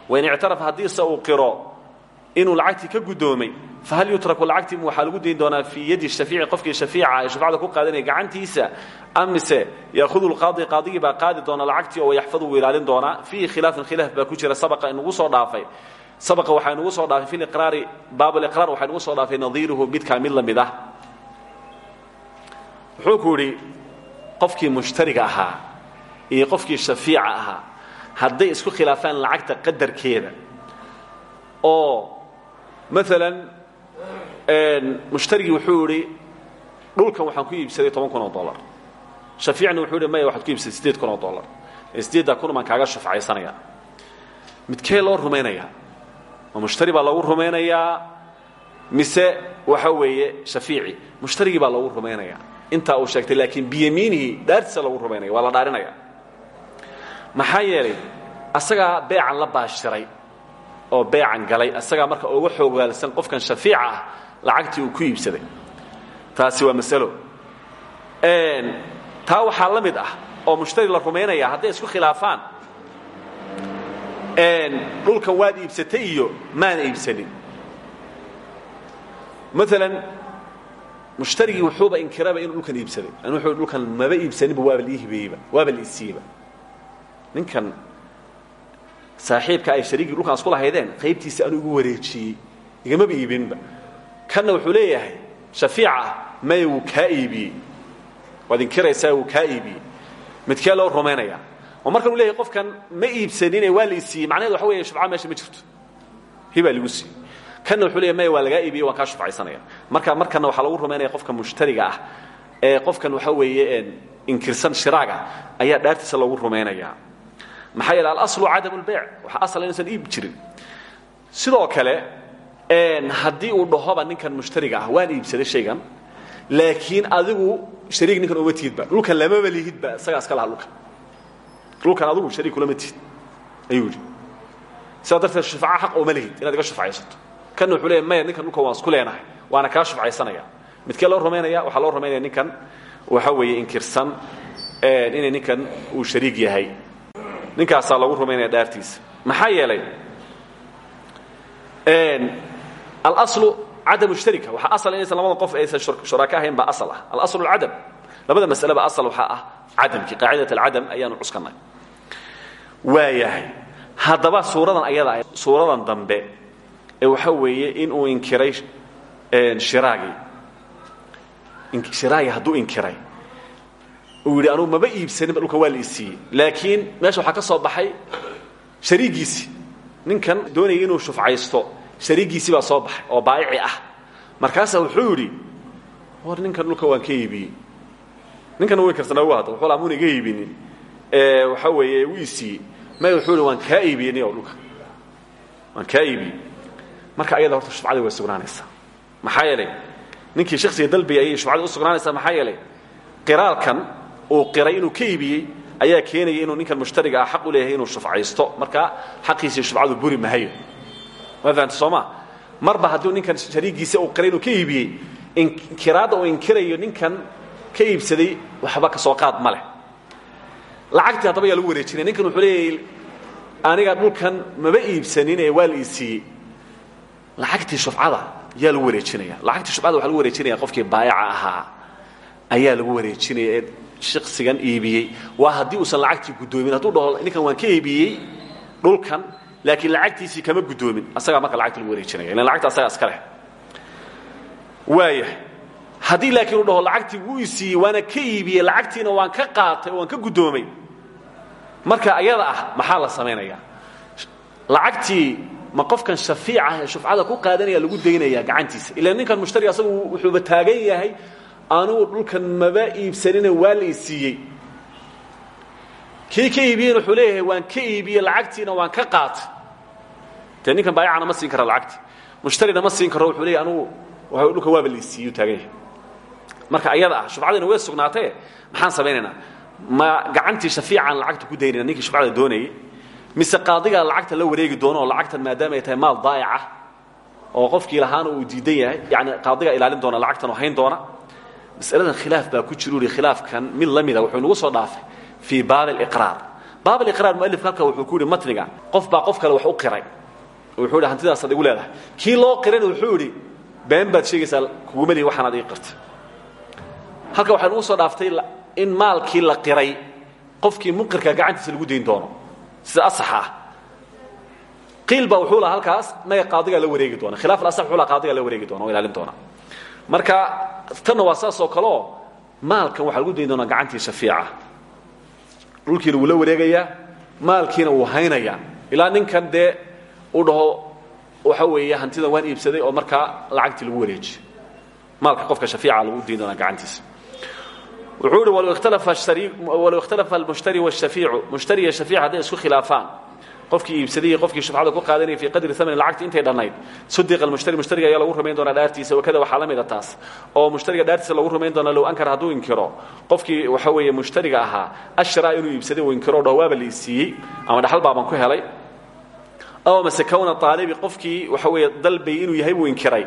wain ictarafa haddiise uu qiro inuu lacagtii ka guddoomay fahal yutraku lacagtii waxaa lagu dayn doonaa fii yadi shafiici qofkii shafiica ee shufcada ku qaadanaya gacantiisa amise yaahudu lqaadi qaadigii baa qaadi doona lacagtii oo yaxfadu wuu ilaalin doonaa fiihi khilaafun khilaaf baa ku jira sabaqa inugu soo dhaafay. Sabaqa waxaa inugu soo dhaafay fi liqraari baabuliqraar waxaa inugu soo dhaafay nadiiruhu midkaa mid la mid ah. Wuxuu ku yidhi qofkii mushtariga ahaa iyo qofkii shafiica ahaa hadday isku khilaafaan lacagta qadarkeeda oo maalan mushtarigii wuxuu idhi dhulkan waxaan ku iibsaday toban kun oo dollar. Shafiicna wuxuu yidhi maya waxaad ku iibsaday siddeed kun oo dollar. Ee siddeeddaa kun baan kaaga shufcaysanaya midkee loo rumaynayaa? Ma mushtari baa loogu rumaynayaa? Mise waxa weeye shafiici mushtarigii baa loogu rumaynayaa? Intaa uu sheegtay laakiin biyamiinihi dhaartiisa loogu rumaynaya waa la dhaarinaya. Maxaa yeelay asagaa beecan la baashiray oo beecan galay asagaa marka uga xoogaalsan qofkan shafiica ah lacagtii uu ku iibsaday. Taasi waa masalo. Taa waxaa la mid ah oo mushtari la rumaynaya hadday isku khilaafaan. Dhulkan waad iibsatay iyo maana iibsanin. Maalan mushtarigii wuxuuba inkiraba inuu dhulkan iibsaday. An wuxuu dhulkan maba iibsaninba waaba lii hibeeyeyba waaba la isiiyeyba ninkan saaxiibka ay shariigii dhulkaan isku lahaydeen qaybtiisa anuu igu wareejiyey. Igamaba iibinba. Kanna wuxuu leeyahay shafiica ah maya wuu kaa iibiyey. Waad inkiraysaa wuu kaa iibiyey. Midkee loo rumaynayaa oo markan uu leeyahay qofkan ma iibsanine waa la isiiyey macnaheed waxa weeye shufca meesha ma jirto. Hibaa lagu siiyey. Kanna wuxuu leeyahay maya waa lagaa iibiyey waan kaa shufcaysanaya marka markanna waxaa lagu rumaynaya qofka mushtariga ah. Ee qofkan waxa weeye inkirsan shiraaga ayaa dhaartiisa loogu rumaynayaa maxaa yeele alaslu cadam lbeyc waxa asala inuusan iib jirin. Sidoo kale haddii uu dhahoba ninkan mushtariga ah waan iibsaday shaygan laakiin adigu shariig ninkan uma tihidba dhulkan lamaba lihidba isagaa iska laha dhulkan dhulkan adigu shariig kulama tihid ayuu yidhi. Sidaa darteed shufca xaq uma lihid inaad iga shufcaysato kanna wuxuu leeya maya ninkan dhulkan waan isku leenahay waana kaa shufcaysanaya midkee loo rumaynaya? Waxaa loo rumaynaya ninkan waxa weeye inkirsan inay ninkan uu shariig yahay ninkaasaa lagu rumaynaya dhaartiisa. Maxaa yeelay alaslu cadam mushtarika. Waxaa asal inaysan labada qof aysan shuraaka ahayn baa asal ah. Alaslu alcadam labada masaleba asal waxaa ah cadamkii qaacidat alcadam ayaanu cuskannay waayahay haddaba suuradan ayada suuradan dambe ee waxa weeye inuu inkiray shiraagii shiraagii hadduu inkiray uu yidhi anugu maba iibsaninba dhulkan waa la isiiyey laakiin meesha waxaa ka soo baxay shariigiisii. Ninkan doonayay inuu shufcaysto shariigiisii baa soo baxay oo baayici ah. Markaasaa wuxuu yidhi war ninkan dhulka waan ka iibiyey. Ninkana way karsanaa u hadda wuxuu laa muuna iga iibinin. Waxa weeye u isiiyey may wuxuu yidhi waan kaa iibiyey niyow dhulka. Waan kaa iibiyey. Marka ayada horta shufcadii way sugnaanaysaa. Maxaa yeelay ninkii shaksiga dalbiga ayay shufcadii u sugnaanaysaa maxaa yeelay? Qiraalkan uu qiray inuu ka iibiyey ayaa keenaya inuu ninkan mushtariga ah xaq u leeyahay inuu shufcaysto markaa xaqiisii shufcadu buri mahayo ma fahamta sooma marba hadduu ninkan shariigiisa uu qiray inuu ka iibiyey inkiraadda uu inkirayo ninkan ka iibsaday waxba ka soo qaad ma leh. Lacagtii haddaba yaa lagu wareejinaya ninkan wuxuu leeyahay aniga dhulkan maba iibsanin ee waa la iisiiyey lacagtii shufcada yaa lagu wareejinaya. Lacagtii shufcada waxa lagu wareejinaya qofkii baayaca ahaa ayaa lagu wareejinaya ee shaksigan iibiyey. Waa haddii uusan lacagtii guddoomin hadduu dhaho ninkan waan ka iibiyey dhulkan laakiin lacagtiisii kama guddoomin asagaa marka lacagta lagu wareejinaya. Ilan lacagta asagaa iska leh. Waayahay haddii laakiin uu dhaho lacagtii wuu isiiyey waana ka iibiyey lacagtiina waan ka qaatay oo waan ka guddoomay. Marka ayada ah maxaa la samaynayaa lacagtii ma qofkan shafiica ee shufcada ku qaadanaya lagu daynaya gacantiisa. Ila ninkan mushtari asagu wuxuuba taagan yahay anugu dhulkan maba iibsanine waa la isiiyey. Kii ka iibiyeyna wuxuu leeyahay waan ka iibiyey lacagtiina waan ka qaatay dee ninkan baayacana ma siin kara lacagti. Mushtarina ma siin karo wuxuu leeyahy anugu dhulka waaba la isiiyey taagan yahay. Marka ayada ah shufcadiina way sugnaatee. Maxaan samaynaynaa? Ma gacantii shafiicaan lacagta ku daynayna? Ninkii shufcada doonayay mise qaadigaa lacagta la wareegi doono oo lacagtan maadaama ay tahay maal daa'ica oo qofkii lahaana uu diidan yahay yani qaadigaa ilaalin doona lacagtan oo hayn doona masaladan khilaaf baa ku jiru uri khilaafkan mid la mida wuxuu nagu soo dhaafay fii baab aliqraar baab aliqraar mualifka halka wuxuu ku yidhi matniga qof baa qof kale wax u qiray. Wuxuu yidhi hantidaasaad igu leedahay. Kii loo qirayna wuxuu yidhi been baad sheegaysaa kuguma lihi waxaanaad ii qirtay. Halka waxaa nagu soo dhaaftay in maalkii la qiray qofkii muqirka gacantiisa lagu dayn doono. Sida asaxa ah. Qiil baa wuxuu lahaa halkaas maya qaadigaa la wareegi doona khilaaf alasax wuxuu laha qaadigaa la wareegi doona oo ilaalin doona. Marka tanna waa saas oo kale oo maalkan waxaa lagu dayn doonaa gacantii shafiica dhulkiina wuu la wareegayaa maalkiina wuu haynayaa. Ilaa ninkan dee uu dhaho waxa weeye hantidan waan iibsaday oo markaa lacagtii lagu wareejiyo. Maalka qofka shafiica lagu dayn doonaa gacantiisa. Wuxuu ihi walow ikhtalafa almushtari wاshafiicu mushtari iyo shafiic hadday isku khilaafaan qofkii iibsaday qofkii shufcada ku qaadanaya fii qadri amani lacagti intay dhannayd. Sudiqa almushtari mushtariga ayaa lagu rumayn doonaa dhaartiisa wakada waxaa la mida taas. Oo mushtariga dhaartiisa lagu rumayn doonaa low ankar hadduu inkiro. Qofkii waxa weeye mushtariga ahaa ashraa inuu iibsaday uu inkiro o dhaho waaba la isiiyey ama dhaxal baaban ku helay. Aw mase kowna aalibi qofkii waxa weeye dalbayy inuu yahay buu inkiray.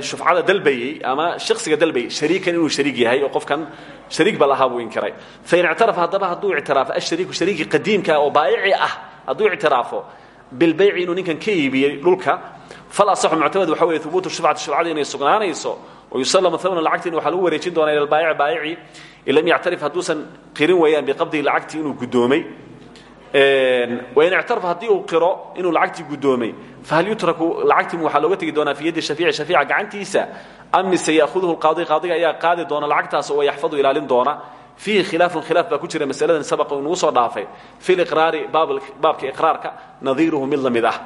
Shufcada dalbayey ama shaksiga dalbayey shariikan inuu shariig yahay oo qofkan shariig ba lahaa buu inkiray. Fain ictarafa haddaba hadduu ictiraafo ashariiku shariikii qadiimka oo baayici ah hadduu ictiraafo bilbayci inuu ninkan ka iibiyey dhulka fal asaxu muctamad waxa weeye hubuutu shufcati shufcada inay sugnaanayso oo yusallamu thamna lacagtiin waxaa lagu wareejin doonaa ila albaayici baayici in lam yactarif hadduusan qirin weeyaan biqabdihi lacagtii inuu guddoomay. Wain ictarafa haddii uu qiro inuu lacagtii guddoomay fahal yutraku lacagtii waxaa looga tegi doonaa fii yaddi shafiici shafiica gacantiisa am mise ya'huduhu lqaadi qaadiga ayaa qaadi doona lacagtaas oo yaxfadu ilaalin doona fiihi khilaafun khilaaf baa ku jira masaladan sabaqa uu nagu soo dhaafay. Fi liqraari baabka iqraarka nadiiruhu mid la mid ah.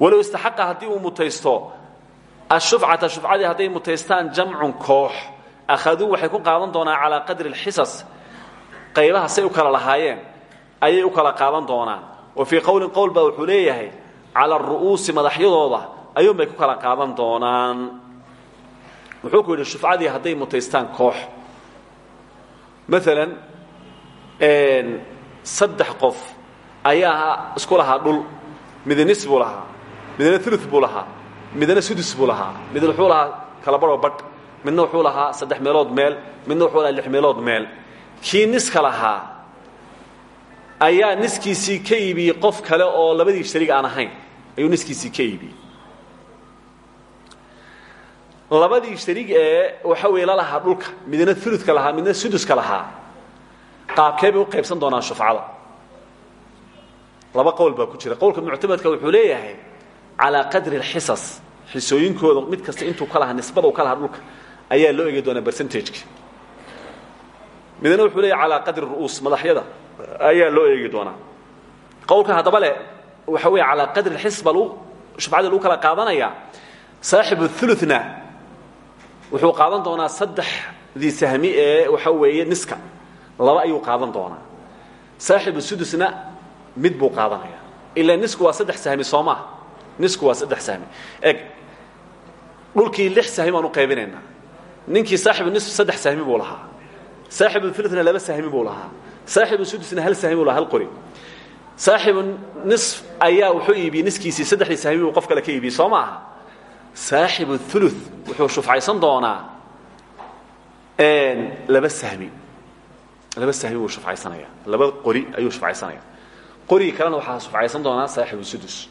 Walow istaxaqa haddii uu mutaysto ashufcata shufcadii hadday mutaystaan jamcun koox akhaduu waxay ku qaadan doonaa calaa qadri alxisas. Qaybaha say u kala lahaayeen ayay u kala qaadan doonaan. Wa fii qowlin qowl baa wuxuu leeyahay cala aru'uusi madaxyadooda ayuunbay ku kala qaadan doonaan. Wuxuu ku yidhi shufcadii hadday mutaystaan koox maalan saddex qof ayaa isku lahaa dhul midna nis buu lahaa midna ulu buu lahaa midna sudus buu lahaa midna wuxuu lahaa kala baroo badh midna wuxuu lahaa saddex meelood meel midna wuxuu lahaa lix meelood meel. Kii niska lahaa ayaa niskiisii ka iibiyey qof kale oo labadii shariig aan ahayn ayuu niskiisii ka iibiyey labadii shariig ee waxa weeye la lahaa dhulka midna uludka lahaa midna suduska lahaa qaabkee bay u qaybsan doonaan shufcada. Laba qowl baa ku jira. Qowlka muctamadka wuxuu leeyahay calaa qadri alxisas. Xisooyinkooda mid kasta intuu ka lahaa nisbada uu ka lahaa dhulka ayaa loo egi doonaa bercentageka midna wuxuu leeyahay calaa qadri ru'uus madaxyada ayaa loo eegi doonaa. Qowlka haddaba le waxa weeye calaa qadri alxisas baa lagu shufcada lagu kala qaadanayaa saaxibu uluna wuxuu qaadan doonaa saddexdii sahmi ee waxa weeye niska. Laba ayuu qaadan doonaa. Saaxibu sudusna mid buu qaadanaya. Ilaa nisku waa saddex sahmi soo maaha nisku waa saddex sahmi eg dhulkii lix sahmi baan u qaybinaynaa. Ninkii saaxibu nisf saddex sahmi buu lahaa. Saaxibu uluna laba sahmi buu lahaa. Saaxibu sudusna hal sahmi buu lahaa hal qori. Saaxibu nisf ayaa wuxuu iibiyey niskiisii saddexdii sahmi buu qof kale ka iibiyey soo ma aha saaxibu ulu wuxuu shufcaysan doonaa laba sahmi. Laba sahmi buu shufcaysanaya laba qori ayuu shufcaysanaya qorigii kalena waxaa shufcaysan doonaa saaxibu sudus.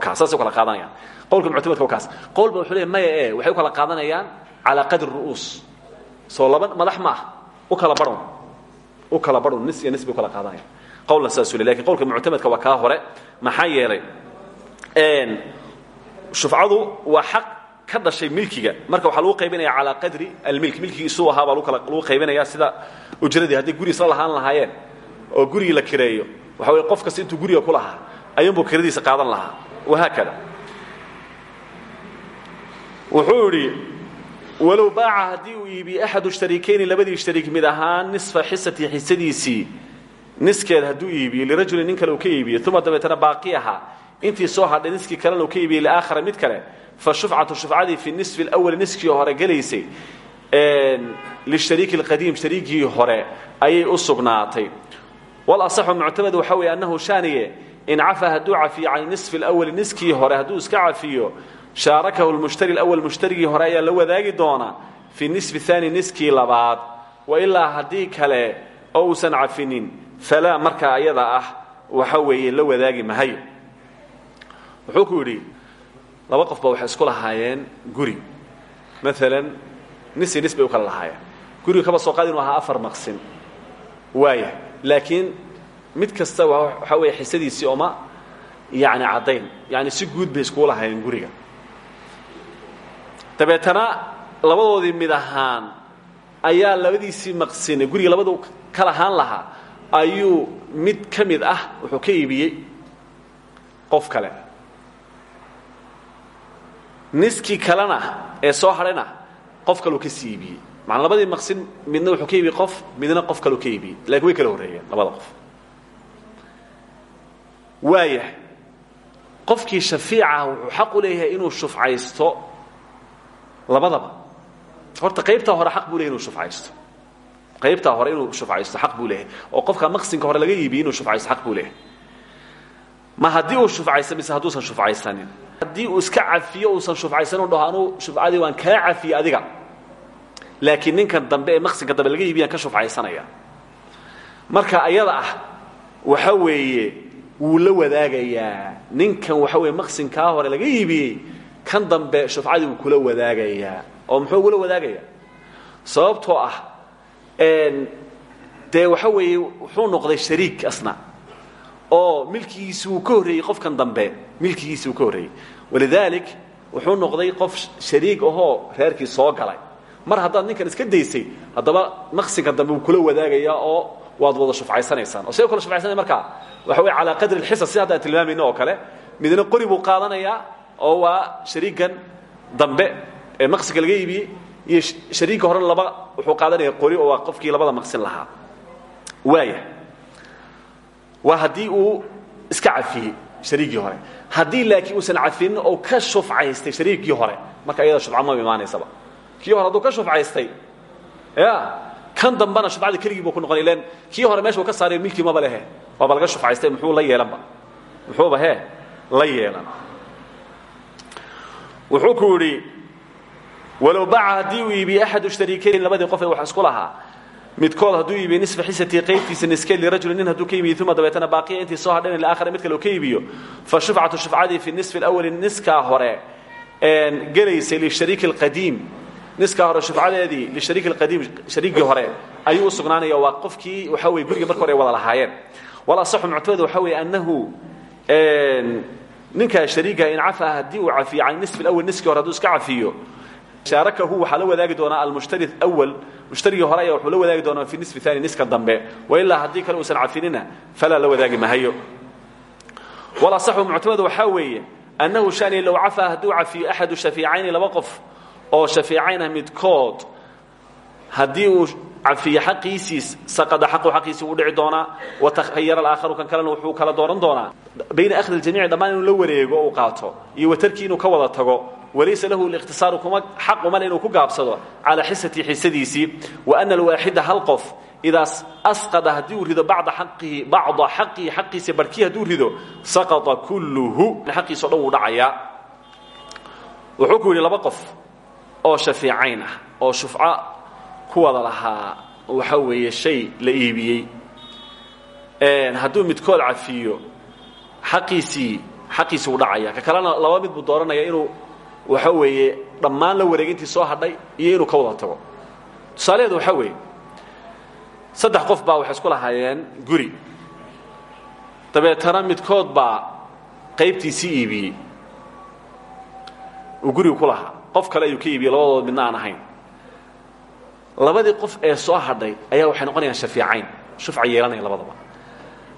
Kaas saasay u kala qaadanayaan. Qowlka muctamadka kaas qowl ba wuxuu leey maya waxay kala qaadanayaan calaa qadri ru'uus. Soo laba madax ma ah. Kala barhun u kala barhun nis iyo nis kala qaadanayaan. Qowlna saasuu le laakiin qowlka muctamadka waa hore maxaa yeelay shufcadu waa xaq ka dhashay milkiga. Marka waxaa lagu qaybinaya calaa qadri almilk milkigii isuu ahaa baa lagu qaybinaya sida ujradii hadday guri isla lahaan lahaayeen oo gurigii la kireeyo. Waxa weye qof kasta intuu guriga ku lahaa ayuunbuu kiradiisa qaadan lahaa. Wahaakada wuxuu idhi walow baaca haddii uu iibiye axadu shariikayni labadii shariik mid ahaan nisfa xisati xisadiisii niskeed hadduu iibiye lirajulin nin kale uu ka iibiye uma dabeetana baaqiyaha intii soo hadhay niskii kalena uu ka iibiyey liaakhara mid kale fa shufcatu shufcadii fi nisfi lawali niskii hore gelaysay lishariiki alqadiim shariigii hore ayay u sugnaatay. Walasaxu muctamad waxa weeye annahu shaaniye in cafaa hadduu cafiyo can nisfi lawali niskii hore hadduu iska cafiyo shaarakahu lmushtari lawal mushtarigii hore ayaa la wadaagi doonaa fi nisfi aani niskii labaad. Wailaa haddii kale oo uusan cafinin falaa markaa ayada ah waxa weeye la wadaagi mahayo wuxuu ku yidhi laba qof ba waxay isku lahaayeen guri. Maalan nis iyo nis bay u kala lahaayeen. Guriga kaba soo qaad inu ahaa afar maqsin. Waaya laakiin mid kasta waxaa weeye xisadiisii oma yani caddayn. Yani si guud bay iskugu lahaayeen guriga. Dabeetana labadoodii mid ahaan ayaa labadiisii maqsine guriga labadu ka lahaan lahaa ayuu mid ka mid ah wuxuu ka iibiyey qof kale niskii kalena ee soo hadhayna qof kaleu ka sii iibiyey macanaa labadii maqsin midna wuxuu ka iibiyey qof midna qof kaleu ka iibiyey lakiin way kala horreeyeen labada qof. Waayahay qofkii shafiicaha wuxuu xaq u leeyahay inuu shufcaysto labadaba. Horta qaybtaa hore xaq buu leyahy inuu shufcaysto. Qaybtaa hore inuu shufcaysto xaq buu leeyahay. Oo qofka maqsinka hore laga iibiyey inuu shufcaysto xaq buu leeyahay ma haddii uu shufcaysta mise hadduusan shufcaysanin? Haddii uu iska cafiyo uusan shufcaysanin u dhaho anuu shufcadii waan kaa cafiyey adiga. Laakiin ninkan dambe ee maqsinka dambe laga iibiyaan ka shufcaysanaya. Marka ayada ah waxa weeye wuu la wadaagayaa. Ninkan waxa weeye maqsinkaa hore laga iibiyey kan dambe shufcadii wuu kula wadaagayaa. Oo muxuu ugula wadaagayaa? Sababtoo ah dee waxa weeye wuxuu noqday shariik asna oo milkigiisi wuu ka horreeyey qofkan dambe milkigiisi wuu ka horreeyey. Walidaalik wuxuu noqday qof shariik ahoo reerkii soo galay. Mar haddaad ninkan iska daysay haddaba maqsinka dambe wuu kula wadaagayaa oo waad wada shufcaysanaysaan oo see kula shufcaysanaya markaa waxa weye calaa qadri alxisa si hadda aan tilmaamayno oo kale midna qori buu qaadanayaa oo waa shariigan dambe ee maqsinka laga iibiyey iyo shariigka horena laba wuxuu qaadanaya qori oo waa qofkii labada maqsin lahaa. Waaya waa haddii uu iska cafiyey shariigii hore. Haddii laakiin uusan cafinin oo ka shufcaystay shariigkii hore marka iyada shufca ma imaanaysaba. Kii hore hadduu ka shufcaystay ya kan dambana shufcada keligii buu ku noqonay len kii hore meesha uu ka saarayo milkii maba lehe waaba laga shufcaystay muxuu la yeelanba? Muxuuba he la yeelan. Wuxuu ku yidhi walow baca haddii uu iibiye axadu shariikayn labadii qof ee wax isku lahaa midkood hadduu iibiyo nisfa xisatii qaybtiisa niskeed lirajulin nin hadduu ka iibiyo uma dabeetana baaqiya intii soo hadhan liaakhara mid kale uu ka iibiyo. Fa shufcatu shufcadii fi nisfi alawali niskaa hore gelaysay lishariiki alqadiim niskaa hore shufcadeedii lishariiki alqadiim shariigii hore ayuu u sugnaanaya waa qofkii waxa weye guriga marka hore ay wada lahaayeen. Walasaxu muctamad waxa weeye annahu ninkaa shariiga in cafaa haddii uu cafiyo can nisfi alawal niskii hore hadduu iska cafiyo shaarakahu waxaa la wadaagi doonaa almushtari awal mushtarigii hore ayaa wuxuu la wadaagi doonaa fi nisfi aani niska dambe. Wailaa haddii kale uusan cafinina falaa la wadaagi mahayo walasaxu muctamad waxaa weeye annahu shani low cafaa hadduu cafiyo axadu shafiicayni laba qof oo shafiicayn ah midkood haddii uu cafiyo xaqiisiis saqada xaqu xaqiisii uu dhici doonaa watakhayara alaakharu kan kalena wuxuu kala dooran doonaa. Bayna akhdi ljamiici dhammaan inuu la wareego uu qaato iyo watarkii inuu ka wada tago walaysa lahu likhtisaaru kuma xaq umale inuu ku gaabsado calaa xisati xisadiisii wa ana alwaaxida hal qof idaas asqada haddii uu rido bacda xaqihi bacda xaqihi xaqiisa barhkii hadduu rido saqata kulluhu xaqiisao dhan wuu dhacayaa wuxuu ku yidhi laba qof oo shafiicayn ah oo shufco ku wada lahaa waxa weeye shay la iibiyey hadduu midkood cafiyo xaqiisii xaqiisii uu dhacaya ka kalena laba mid buu dooranaya inuu waxa weeye dhammaan la wareeg intii soo hadhay iyo inuu ka wada tago. Tusaalaheedu waxaa weeye saddex qof baa waxay isku lahaayeen guri. Dabeetana midkood baa qaybtiisii iibiyey. Uu gurigu ku lahaa. Qof kale ayuu ka iibiyey labadood midna aan ahayn. Labadii qof ee soo hadhay ayaa waxay noqonayaan shafiicayn shufca yeelanaya labadaba.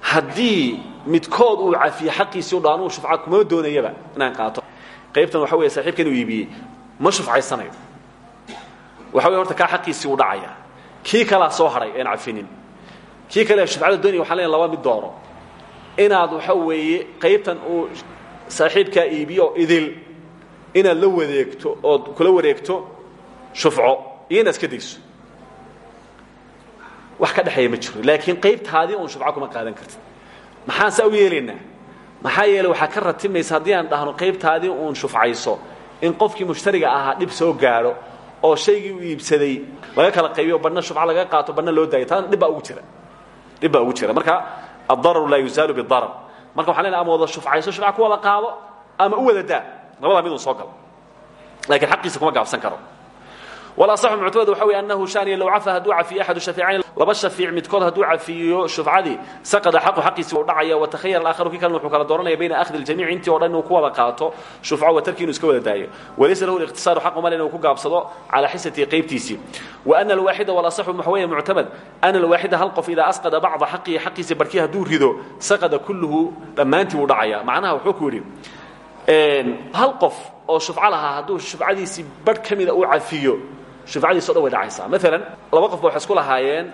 Haddii midkood uu cafiye xaqiisii u dha anugu shufca kuma doonayaba inaan qaato qaybtan waxa weeye saaxiibka inuu iibiyey ma shufcaysanayo. Waxa wey horta kaa xaqiisii u dhacaya. Kii kalaa soo hadhay een cafinin. Kii kale shufcada doonaya waxaan leeyahay laba mid doono inaad waxa weeye qaybtan uu saaxiibkaa iibiyo oo idil. Inaad la wareegto ood kula wareegto shufco. Iyo inaad iska dayso. Wax ka dhexeeya ma jiro laakiin qaybtaadii uun shufco kuma qaadan kartid. Maxaan saa u yeelaynaa maxaa yeeley waxaa ka ratimaysa haddii aan dhahno qaybtaadii uun shufcayso in qofkii mushtariga ahaa dhib soo gaadho oo shaygii u iibsaday laga kala qaybiyo badhna shufco laga qaato badhna loo daayo taana dhib baa ugu jira. Dhib baa ugu jira. Marka addararu laa yuzaalu bidarar marka waxan lena ama wada shufcayso shufca ku wada qaado ama u wada daa. Labadaa midun soo galo. Laakiin xaqiisa kuma gaabsan karo walasaxu muctamad waxa wey annahu shaaniya low cafa hadduu cafiyo axadu shafiicayn laba shafiic midkood hadduu cafiyo shufcadii saqada xaqu xaqiisii uu dhacaya watakhayar alakharu kii kalena wuxuu kala dooranaya bayna akhdi ljamiici intii o dhan inuu ku wada qaato shufco watarkii inuu iska wada daayo. Walaysa lahu liqtisaaru xaq uma le inuu ku gaabsado calaa xisatihi qaybtiisii wa ana alwaaxida walasaxu waxa weeye muctamad ana alwaaxida hal qof idaa asqada bacda xaqihi xaqiisii barkii hadduu rido saqada kulluhu dhammaantii wuu dhacaya. Macnaha wuxuu ku yidhi hal qof oo shufco lahaa hadduu shufcadiisii barh ka mida uu cafiyo shufcadiiso dhan way dhacaysaa. Maalan laba qof ba waxay isku lahaayeen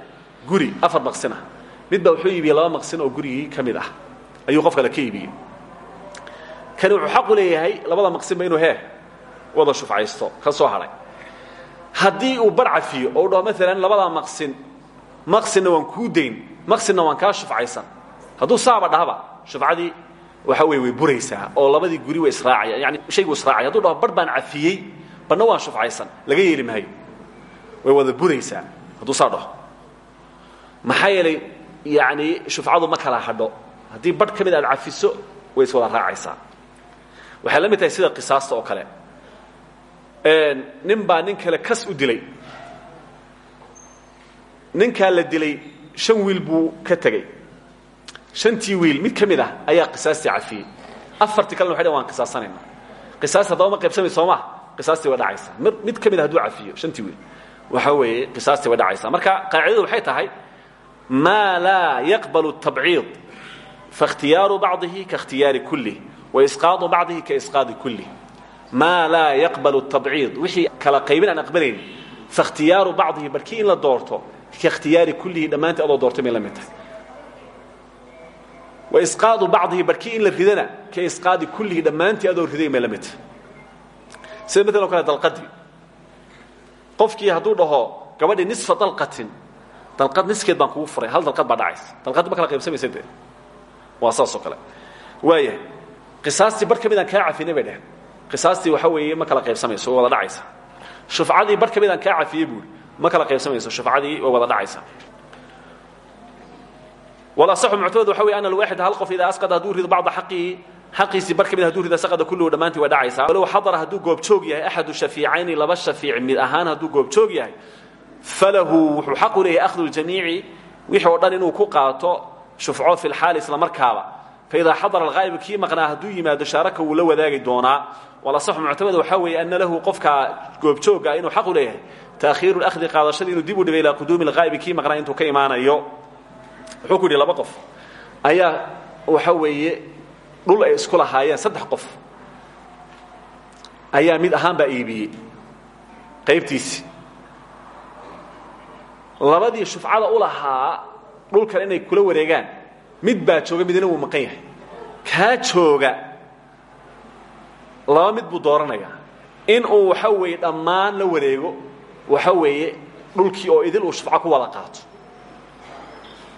guri afar maqsin ah mid baa wuxuu iibiyey laba maqsin oo gurigii ka mid ah. Ayuu qof kale ka iibiyey kani wuxuu xaq u leeyahay labada maqsinba inuu hee wada shufcaysto ka soo hadhay haddii uu bar cafiyo oo u dhaho maalan labadaa maqsin maqsinna waan kuu dayn maqsinna waan kaa shufcaysan. Hadduu saaba dhahba shufcadii waxa wey way buraysaa oo labadii guri way israacaya yani shaygu israacaya haduu dhaho bar baan cafiyey barna waan shufcaysan laga yeeli maayo. Way wada buraysaa hadduu saa dhaho. Maxaa yeelay yani shufcadu ma kala hadho. Haddii barh ka mid aad cafiso way is wada raacaysaa. Waxay la mid tahay sida qisaasta oo kale. Nin baa nin kale kas u dilay. Ninkaa la dilay shan wiil buu ka tegey shantii wiil mid ka mid ah ayaa qisaastii cafiyey. Afartii kalena waxay dhan waan qisaasanayna. Qisaas haddaba ma qaybsamay soo maa qisaastii way dhacaysaa mid ka mid a hadduu cafiyo shantii wiil waxa weeye qisaastii way dhacaysaa marka qaacidadu waxay tahay maa laa yaqbalu الtabciid faاkhtiyaaru bacdihi kaاkhtiyaari kulih waisqaadu bacdihi kaisqaadi kulih maa laa yaqbalu الtabciid wixii kala qaybin aan aqbalayn fakhtiyaaru bacdihi barkii in la doorto kaاkhtiyaari kulihi dhammaantii adoo doortay may la mid tahay waisqaadu bacdihi barkii in la ridana ka isqaadi kullihi dhammaantii adoo riday may la mid tahay sida maalan o kale dalqadii? Qofkii hadduu dhaho gabadhii nisfa dalqatin dalqad niskeed baan kugu furay hal dalqad baa dhacaysa. Dalqaddi ma kala qaybsamaysa dee? Waa saas oo kale. Waaya qisaastii bar ka midaan kaa cafinay bay dheheen qisaastii waxa weeye ma kala qaybsamayso way wada dhacaysa. Shufcadii bar ka midaan kaa cafiyey buuri ma kala qaybsamayso shufcadii way wada dhacaysa. Walaصxu muctamad waxa wey ana alwaaxid hal qof idaa asqada hadduu rido bacda xaqihi xaqiisii bar ka mid haduu rida saqada kulligu dhammaantii way dhacaysaa. Walow xadara ah hadduu goobjoog yahay axadu shafiicayni laba shafiic mid ahaan hadduu goobjoog yahay falahu wuxuu xaq u leeyahay akhdu ljamiici wixii oo dhan inuu ku qaato shufco fi lxaal isla markaaba. Faidaa xadara alqaa'ibu kii maqnaa hadduu yimaado shaaraka wuu la wadaagi doonaa. Walasaxu muctamada waxaa weeye ana lahu qofka goobjooga ah inuu xaq u leeyahay. Taakhiiru lahdi qaadashadii inuu dib u dhiga ilaa quduumi alqaa'ibi kii maqnaa intuu ka imaanayo. Wuxuu ku yidhi laba qof. Ayaa waxa weeye dhul ay isku lahaayeen saddex qof. Ayaa mid ahaan baa iibiyey qaybtiisii labadii shufcada u lahaa dhulkan inay kula wareegaan mid baa jooga midna wuu maqan yahay. Kaa jooga laba mid buu in uu waxa weeye dhammaan la wareego waxa weeye dhulkii oo idil uu shufco ku wada qaato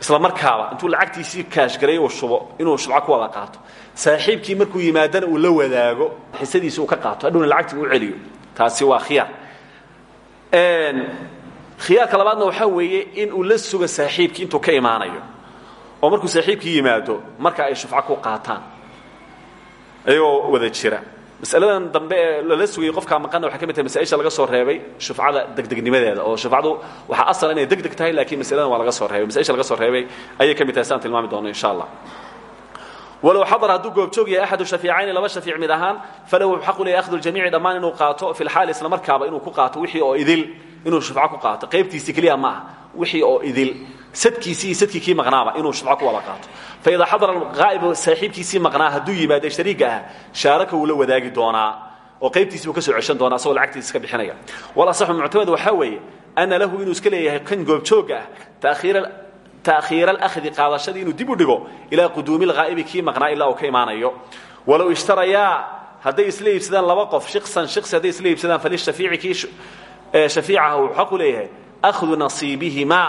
isla markaaba intuu lacagtiisii kaashgaray uu shubo inuu shubco ku wada qaato. Saaxiibkii markuu yimaadana uu la wadaago xisadiisi uu ka qaato hadhowna lacagtii uu celiyo. Taasi waa khiyaar. Khiyaarka labaadna waxaa weeye in uu la sugo saaxiibkii intuu ka imaanayo. Oo markuu saaxiibkii yimaado marka ay shufco ku qaataan. Ayagoo wada jira masaladan dambe ee lala sugayay qofkaa maqanna waxay ka mid tahay masaaisha laga soo reebay shufcada degdegnimadeeda oo shufcadu waxaa asal inay deg deg tahay laakiin masaladan waa laga soo reebay. Masaisha laga soo reebay ayay ka mid tahay sidaan tilmaami doono insha allah. Walow xadar hadduu goobjoog yahay axadu shafiicayni laba shafiic mid ahaan falahu xaqu leeyahy akhdu ljamiici dhammaan inuu qaato fi lxaali isla markaaba inuu ku qaato wixii oo idil inuu shufco ku qaato. Qaybtiisii keliya ma ah wixii oo idil. Sadkiisii iyo sadkii kii maqnaaba inuu shufco ku wada qaato faidaa xadara alqaa'ibu saaxiibkiisii maqnaa hadduu yimaado shariiga ah shaaraka wuu la wadaagi doonaa oo qaybtiisi buu ka soo ceshan doonaa asagoo lacagtiisa iska bixinaya walasaxu muctamad waxaa weeye ana lahu inuu iska leeyahay kan goobjooga ah taakhiira taakhiira alahdi qaadashadii inuu dib u dhigo ilaa quduumi lghaa'ibi kii maqnaa ilaa uu ka imaanayo walow ishtarayaa hadday isla iibsadaan laba qof shiqsan shiqsi hadday isla iibsadaan falishaiici kii shafiicaha wuxuu xaq u leeyahay akhdu nasiibihimaa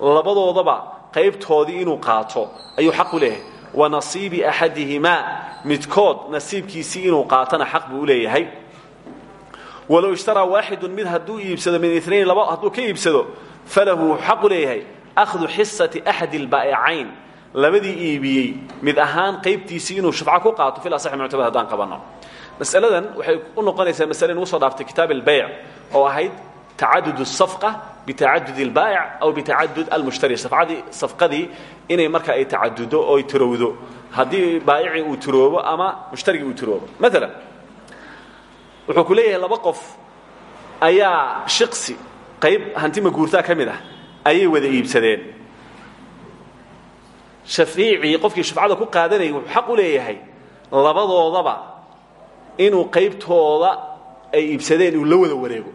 labadoodaba qaybtoodii inuu qaato ayuu xaq u leeyahay. Wa nasiibi axadihimaa midkood nasiibkiisii inuu qaatona xaq buu leeyahay. Walow ishtaraa waaxidun mid hadduu iibsado min inayn laba hadduu ka iibsado falahu xaq u leeyahay akhdu xisati axadi albaa'icayn labadii iibiyey mid ahaan qaybtiisii inuu shufco ku qaato fil asaxi muctamad haddaan qabanno masaladan waxay u noqonaysaa masale inugu soo dhaaftay kitaab albeyc oo ahayd tacadud الsafqa bitacadud اlbaa'ic aw bitacadud almushtari safcadii safqadii inay marka ay tacadudo oo ay tirowdo haddii baayicii uu tiroobo ama mushtarigii uu tiroobo maalan wuxuu ku leeyahay laba qof ayaa shiqsi qayb hanti maguurtaa ka mid ah ayay wada iibsadeen shafiicii qofkii shufcada ku qaadanayay wuxuu xaq u leeyahay labadoodaba inuu qaybtooda ay iibsadeen inuu la wada wareego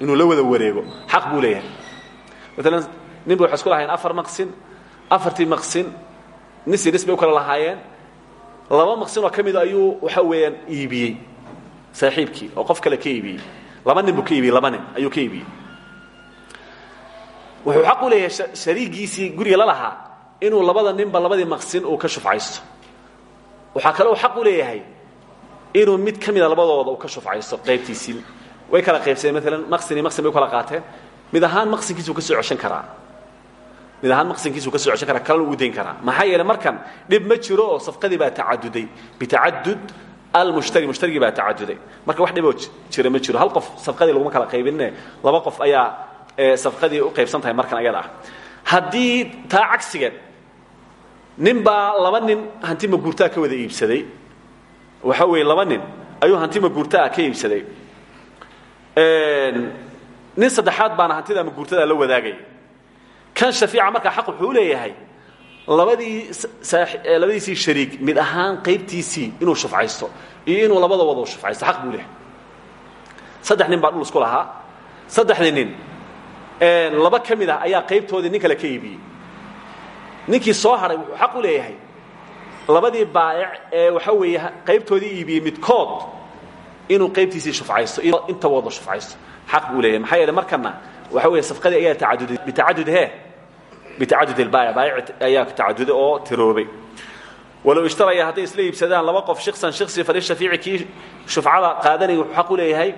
inuu la wada wareego xaq buu leeyahay. Maalan nin ba waxay isku lahaayeen afar maqsin afartii maqsin nisi nis bay u kala lahaayeen. Laba maqsin oo ka mida ayuu waxa weeyaan iibiyey saaxiibkii oo qof kale ka iibiyey. Laba nin buu ka iibiyey laba nin ayuu ka iibiyey. Wuxuu xaq u leeyahay shariigiisii guriga la lahaa inuu labada ninba labadii maqsin uu ka shufcaysto. Waxaa kale uu xaq u leeyahay inuu mid ka mida labadooda uu ka shufcaysto qaybtiisii way kala qaybsadeen maalan maqsini maqsin bay u kala qaateen. Mid ahaan maqsinkiisuu ka soo ceshan karaa. Mid ahaan maqsinkiisuu ka soo ceshan karaa kalena uu dayn karaa. Maxaa yeelay markan dhib ma jiro oo safqadii baa tacaduday bitacadud almushtari mushtarigii baa tacaduday marka wax dhiboo jira ma jiro. Hal qof safqadii laguma kala qaybinne laba qof ayaa safqadii u qaybsan tahay markan ayada ah. Haddii taa cagsigeed nin baa laba nin hanti maguurtaa ka wada iibsaday? Waxa weeye laba nin ayuu hanti maguurtaa ka iibsaday nin saddexaad baana hantida maguurtada la wadaagaya kan shafiica markaa xaq wuxuu leeyahay labadii labadiisii shariik mid ahaan qaybtiisii inuu shufcaysto iyo inuu labada wado shufcaysto xaq buu leeyahay. Saddex nin baa dhul isku lahaa. Saddexdii nin laba ka mid ah ayaa qaybtoodii nin kale ka iibiyey. Ninkii soo hadhay wuxuu xaq u leeyahay labadii baa'ic ee waxa weeye qaybtoodii iibiyey midkood inuu qaybtiisii shufcaysto inta wado shufcaysto. Xaq buu leeyahay. Maxaa yeele markana waxa weeye safqadii ayaa tacaduday bitacadud he bitacadud ilbaa'ic baa'ic ayaa tacaduday oo tiroobay. Walow ishtaraya hadday isla iibsadaan laba qof shiksan shiksi falishafiici kii shufcada qaadanaya wuxuu xaq u leeyahay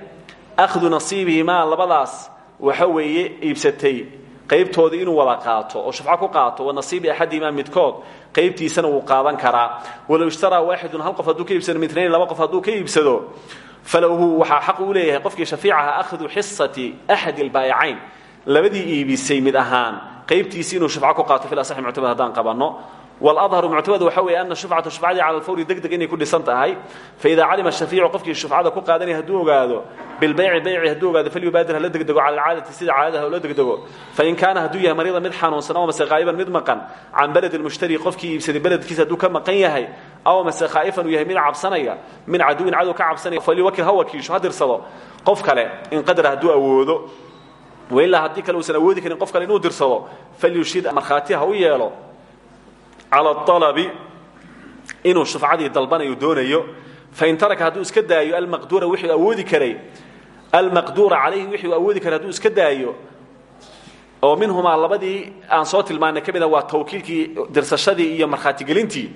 akhdu nasiibihimaa labadaas waxa weeye iibsatay. Qaybtoodii inuu wada qaato oo shufco ku qaato wa nasiibi axadihimaa midkood qaybtiisana wuu qaadan karaa. Walow ishtaraa waaxidun hal qof hadduu ka iibsado mitnayn laba qof hadduu ka iibsado falahu waxaa xaq uu leeyahay qofkii shafiicaha akhdu xisati axadi albaa'icayn. Labadii iibisay mid ahaan qaybtiisii inuu shufco ku qaato asaxi muctamad haddaan qabanno wladharu muctamadu waxa weeye ana shufcata shufcadii cala alfawri deg deg inay ku dhisan tahay. Faidaa calima ashafيicu qofkii shufcada ku qaadanaya hadduu ogaado bilbayci bayci hadduu ogaado falyubaadir hala degdego cala alcaadati sida caadadaha ula degdego. Fain kaana hadduu yahay mariida mid xanuunsan aw mase qaa'iban mid maqan can baladi اlmushtari qofkii iibsaday beledkiisa hadduu ka maqan yahay aw mase khaa'ifan uu yahay mid cabsanaya min caduwin cadow ka cabsanaya falyuwakil ha wakiisho ha dirsado. Qof kale in qadra hadduu awoodo wailaa haddii kale uusan awoodi karin qof kale inuu dirsado falyushid markhaati ha u yeelo calى alabi inuu shufcadii dalbanayo doonayo fain taraka hadduu iska daayo almaqduura wxuu awoodi karay almaqduura calayhi wixuu awoodi karay hadduu iska daayo oo minhumaa labadii aan soo tilmaanay ka mida waa tawkiilkii dirsashadii iyo markhaatigelintii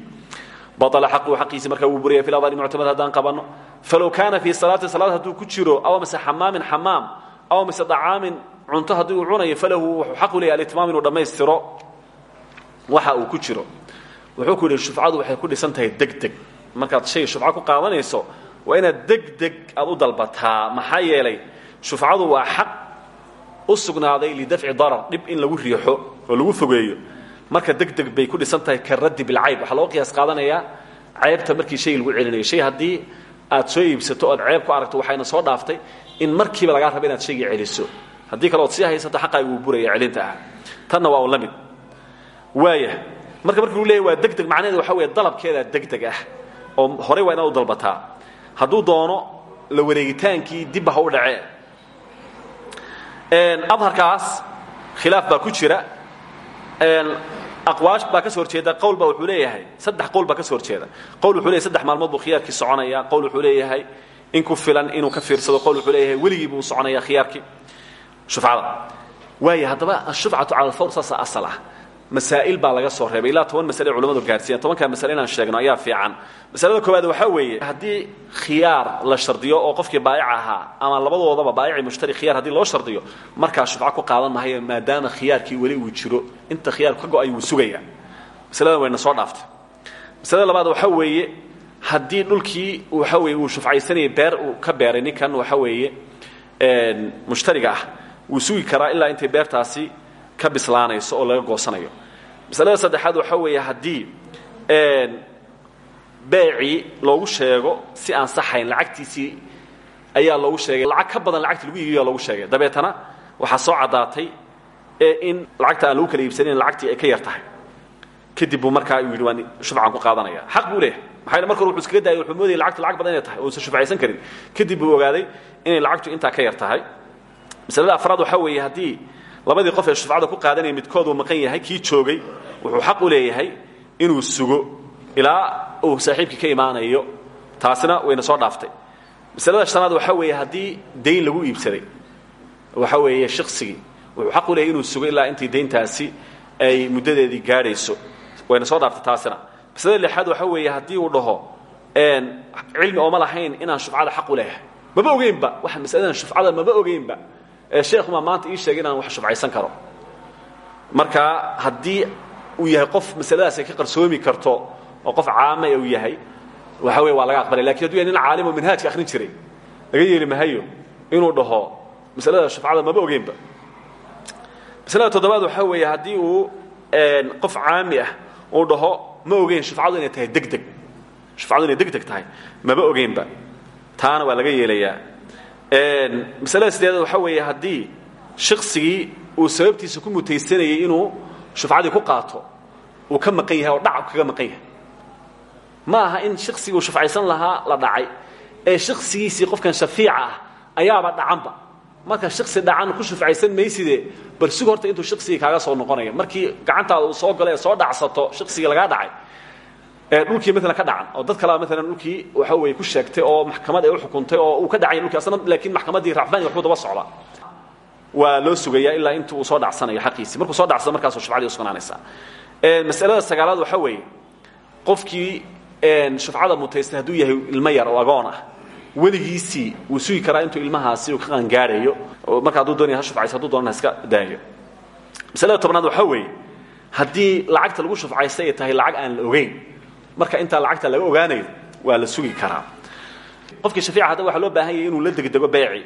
baطla xaquhu xaqiisii marka uu buriyay fi adari muctamad haddaan qabanno falow kaana fii salaati salaad hadduu ku jiro aw mise xamaamin xamaam aw mise acaamin cunto haddii uu cunayo falahu wuxuu xaqu leeyahy alitmaam inuu dhammaystiro waxa uu ku jiro. Wuxuu ku yidhi shufcadu waxay ku dhisan tahay degdeg. Markaad shay shufco ku qaadanayso waa inaad degdeg aad u dalbataa maxaa yeelay shufcadu waa xaq u sugnaaday lidafci darar dhib in lagu riixo oo lagu fogeeyo. Marka degdeg bay ku dhisan tahay ka raddi bilcayb waxaa loo qiyaas qaadanayaa ceybta markii shay lagu celinayo shay haddii aad soo iibsato oad ceeb ku aragto waxayna soo dhaaftay in markiiba lagaa raba inaad shaygii celiso. Haddii kale ood sii haysato xaqaaga wuu buraya celinta ah. Waa mid waaya marka marka uu leeyahy waa deg deg macnaheeda waxa weeye dalabkeedaa deg deg ah oo horey waa inaad u dalbataa. Hadduu doono la wareegitaankii dibba ha u dhacee adharkaas khilaaf baa ku jira. Aqwaash baa ka soo horjeeda qowl baa wuxuu leeyahay saddex qowl baa ka soo horjeeda. Qowl wuxuu leeyahay saddex maalmood buu khiyaarkii soconaya qowl wuxuu leeyahay in ku filan inuu ka fiirsado qowl wuxuu leeyahay weligii buu soconaya khiyaarkii. Shufcada. Waaya haddaba ashufcatu cala alfawr saasa asal ah masaa'il baa laga soo reebay. Ilaa toban masale culamadu gaarsiiyeen tobankaa masale inaan sheegno ayaa fiican. Masalada koowaad waxaa weeye haddii khiyaar la shardiyo oo qofkii baayic ahaa ama labadoodaba baayici mushtari khiyaar haddii loo shardiyo markaa shufco ku qaadan mahayo maadaama khiyaarkii weli uu jiro. Inta khiyaarku ka go'ay wuu sugaya. Masaladan wayna soo dhaaftay masalada labaad waxaa weeye haddii dhulkii waxa weye uu shufcaysanayay beer uu ka beeray ninkan waxa weeye mushtariga ah. Wuu sugi karaa ilaa intay beertaasi ka bislaanayso oo laga goosanayo. Masalada saddexaad waxaa weeye haddii beecii loogu sheego si aan saxayn lacagtiisii ayaa loogu sheegay lacag ka badan lacagti lagu iibiya loogu sheegay. Dabeetana waxaa soo caddaatay in lacagta aan lagu kala iibsanin lacagtii ay ka yar tahay. Kadib buu markaa uu yidhi waan shufcan ku qaadanaya. Xaq buu leeyahay. Maxaa marka hore wuxuu iskaga daayay wuxuu moodayay lacagtu lacag badan inay tahay uusan shufcaysan karin. Kadib buu ogaaday inay lacagtu intaa ka yar tahay. Masalada afraad waxaa weeye haddii labadii qof ee shufcada ku qaadanaya midkood uu maqan yahay kii joogay wuxuu xaq u leeyahay inuu sugo ilaa uu saaxiibkii ka imaanayo. Taasina wayna soo dhaaftay. Masalada shanaad waxaa weeye haddii dayn lagu iibsaday waxa weeye shiksigii wuxuu xaq u leeyahay inuu sugo ilaa intay dayntaasi ay muddadeedii gaadhayso. Wayna soo dhaaftay taasina. Masalada lixaad waxaa weeye haddii uu dhaho cilmi ooma lahayn inaan shufcada xaq u leeyahay. Maba ogeynba. Waxa masaladan shufcada maba ogeynba sheekhumaa maanta ii sheegay inaan wax shufcaysan karo. Marka haddii uu yahay qof masaladaas ay ka qarsoomi karto oo qof caama uu yahay waxa wey waa laga aqbalay. Lakin haduu yahay nin caalim oo manhaajka akhrin jiray laga yeeli mahayo inuu dhaho masalada shufcada maba ogeynba masalada toddobaad waxaa weeye haddii uu qof caami ah uu dhaho ma ogeyn shufcadu inay tahay deg deg shufcadu inay deg deg tahay maba ogeynba taana waa laga yeelayaa masalada sideedaad waxaa weeye haddii shiksigii uu sababtiisa ku mutaysanayay inuu shufcadii ku qaato uu ka maqan yahay oo dhacab kaga maqan yahay. Ma aha in shiksigii uu shufcaysan lahaa la dhacay. Ee shiksigiisii qofkan shafiica ah ayaaba dhacanba. Marka shiksi dhacan ku shufcaysan mayside bal sug horta intuu shiksigii kaaga soo noqonaya. Markii gacantaada uu soo galo ee soo dhacsato shiksigii lagaa dhacay dhulkii maala ka dhacan oo dad kalea maalan dhulkii waxa weye ku sheegtay oo maxkamad ay u xukuntay oo uu ka dhacay dhulkii asna laakiin maxkamaddii racfaan waxbuu daba socda. Waa loo sugayaa ilaa inta uu soo dhacsanayo xaqiisii markuu soo dhacsado markaasuu shufcadii usugnaanaysaa masalada sagaalaad waxaa weeye qofkii shufcada mutaystay hadduu yahay ilmo yar oo agoon ah weligiisii wuu sugi karaa intuu ilmahaasi uu ka qaangaadhayo marka hadduu doonaya ha shufcayso hadduu doonana iska daayo. Masalada tobnaad waxaa weeye haddii lacagta lagu shufcaystay ay tahay lacag aan la ogeyn marka intaa lacagta laga ogaanayo waa la sugi karaa. Qofkii shafiica hadda waxaa loo baahan yahay inuu la degdego beeci.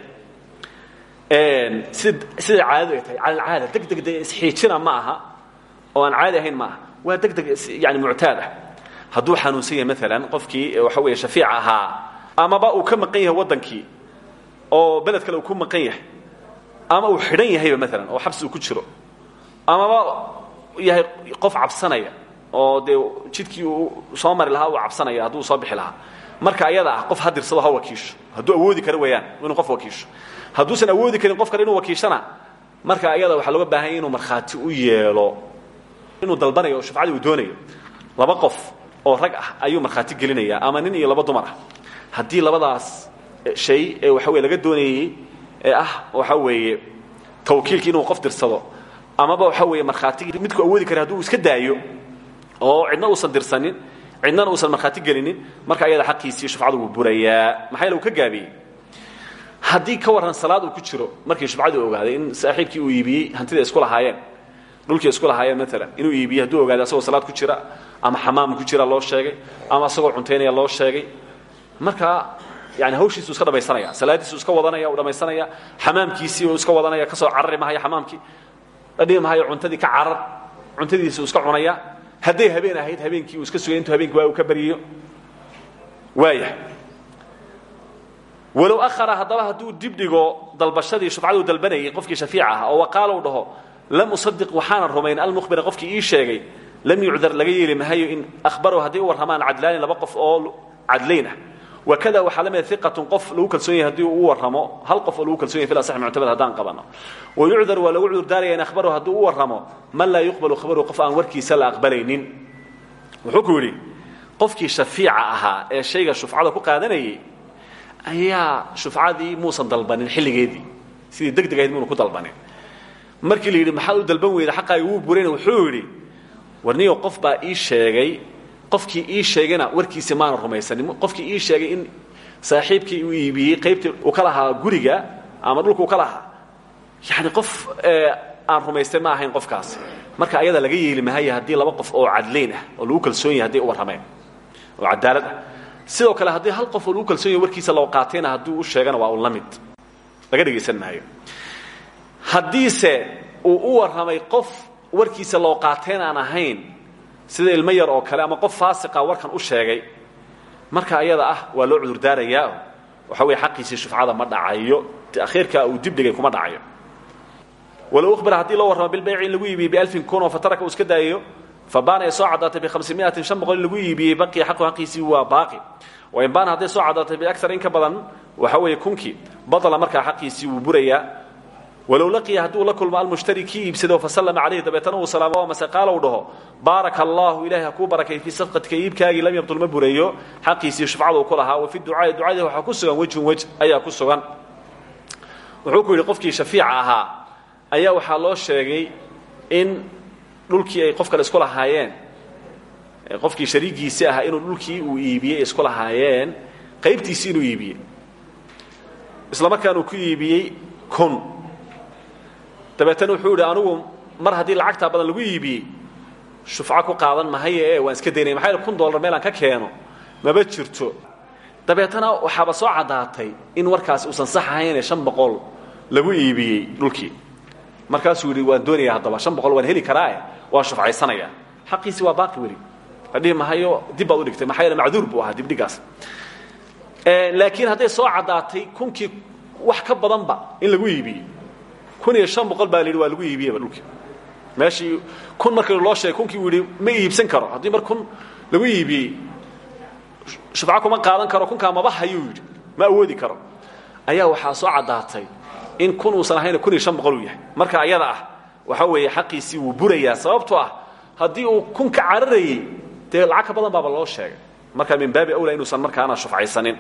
Sida caadadu ay tahay cala alcaada deg deg de isxiijina ma aha oo aan caadi ahayn ma aha. Waa deg deg yani muctaad ah. Hadduu xanuunsan yahay maalan qofkii waxa weeye shafiic ahaa amaba uu ka maqan yahay waddankii oo beled kale uu ku maqan yahay ama uu xidhan yahayba maalan oo xabsi uu ku jiro amaba yahay qof cabsanaya oo dee jidkii uu soo mari lahaa uu cabsanaya hadduu soo bixi lahaa. Marka ayada ah qof ha dirsado ha wakiisho. Hadduu awoodi karo weeyaan inuu qof wakiisho. Hadduusan awoodi karin qof kale inuu wakiishana marka ayada waxaa looga baahanya inuu markhaati u yeelo. Inuu dalbanayo oo shufcadii uu doonayo. Laba qof oo rag ah ayuu markhaati gelinaya ama nin iyo laba dumar ah. Haddii labadaas shay ee waxa weye laga doonayey ee ah waxa weeye tawkiilkii inuu qof dirsado amaba waxa weeye markhaatigii midku awoodi kara hadduu iska daayo oo cidna uusan dirsanin cidnana uusan markhaati gelinin marka ayada xaqiisii shufcadu wuu burayaa. Maxaa uu ka gaabiyey? Haddii ka warran salaad uu ku jiro markii shufcadii ogaaday in saaxiibkii uu iibiyey hantida isku lahaayeen dhulkii isku lahaayeen maalan inuu iibiyey hadduu ogaaday asagoo salaad ku jira ama xamaam ku jira loo sheegay ama asagoo cuntaynaya loo sheegay markaa yani hawshiisuu iska dhamaysanaya salaadiisuu iska wadanaya uu dhamaysanaya xamaamkiisii uu iska wadanaya ka soo carari mahaya xamaamkii dhadhihi mahayo cuntadii ka carar cuntadiisuu iska cunaya hadday habeen ahayd habeenkii uu iska sugay intuu habeenkii waa uu ka baryiyo waaya walow ahara haddaba hadduu dibdhigo dalbashadii shufcaduu dalbanayay qofkii shafiica ah oo waqaala u dhaho lam usadiq waxaanan rumayn. Almukhbira qofkii ii sheegay lam yucdar laga yeeli mahayo in ahbarow hadday u warramaan cadlaani laba qof oo cadlayn ah wakada waxaa la mida iqatun qof lagu kalsoon yahay haddii uu warramo hal qof oo lagu kalson yahy fil asax muctamad haddaan qabano wayucdar waa lagu cudurdaaraya in ahbarow hadduu u warramo man laa yuqbalu khabaruhu qof aan warkiisa la aqbalaynin wuxuu ku yidhi qofkii shafiica ahaa ee shayga shufcada ku qaadanayay ayaa shufcadii muusan dalbanin xilligeedii sidii deg degahayd muuna ku dalbanin markii la yidhi maxaad u dalban weyda xaqaaga wuu burayna wuxuu yidhi warniyo qof baa ii sheegay qofkii ii sheegayna warkiisi maana rumaysanin qofkii ii sheegay in saaxiibkii uu iibiyey qaybtii uu ka lahaa guriga ama dhulka uu ka lahaa. Yani qof aan rumaystay ma ahayn qofkaasi marka ayada laga yeeli mahaya haddii laba qof oo cadlayn ah oo lagu kalsoon yahay hadday u warrameen oo cadaalad ah. Sidoo kale haddii hal qof oo lagu kalsoon yahay warkiisa loo qaatayna haddii u sheegana waa un la laga dhegaysan maayo. Haddiise uu u warramay qof warkiisa loo qaateen aan ahayn sida ilmo yar oo kale ama qof faasiqa warkan u sheegay marka ayada ah waa loo cudurdaarayaa. Waxa weeye xaqiisii shufcada ma dhacayo takhiirka uu dibdhigay kuma dhacayo. Walow uhbira haddii loo warramo bilbayci in lagu iibiyey bialfin kun oo fataraka uu iska daayayo fabaana ay soo caddaatay bihamsimiatin shan boqol in lagu iibiyey baqiya xaqu xaqiisii waa baaqi. Wain baana hadday soo caddaatay biakar in ka badan waxa weeye kunkii badla markaa xaqiisii wuu burayaa walow laqiya hadduu la kulmo almushtari kii iibsado fasallama calayhi dabeetana uu salaamo mase qaala uu dhaho baaraka allahu ilahay ha kuu barakay fii safqatika iibkaagii lam yabtul ma bureeyo xaqiisii shufcada uu ku lahaa wa fi ducaai ducadii waxaa ku sugan wejhun wej ayaa ku sugan wuxuu ku yidhi qofkii shafiica ahaa ayaa waxaa loo sheegay in dhulkii ay qof kale isku lahaayeen qofkii shariigiisii ahaa inuu dhulkii uu iibiyey isku lahaayeen qaybtiisii inuu iibiyey islamarkaan uu ku iibiyey kun dabeetana wuxuu idhi anugu mar haddii lacagtaa badan lagu iibiyey shufco ku qaadan mahaye ee waan iska daynaya maxaa kun dollar meelaan ka keeno maba jirto. Dabeetana waxaaba soo caddaatay in warkaasi uusan sax ahaynee shan boqol lagu iibiyey dhulkii. Markaasuu yidhi waan doonaya haddaba shan boqol waan heli karaae waan shufcaysanaya xaqiisi waa baaqi weli. Adhihi mahayo dib baad u dhigtay maxaa yeele macduur buu ahaa dibdhigaas. Laakiin hadday soo caddaatay kunkii wax ka badanba in lagu iibiyey kun iyo shan boqol baa la yidhi waa lagu iibiyeba dhulkii. Meeshii kun markii loo sheegay kunkii uu yidhi ma iibsan karo. Haddii mar kun lagu iibiyey shufco kuma qaadan karo kunkaa maba hayuu yidhi. Ma awoodi karo. Ayaa waxaa soo caddaatay in kun uusan ahayna kun iyo shan boqol uu yahay. Marka ayada ah waxa weeye xaqiisii wuu burayaa sababtoo ah haddii uu kunka cararayey dee lacag ka badan baaba loo sheegay. Marka min baabi awla inuusan markaana shufcaysanin.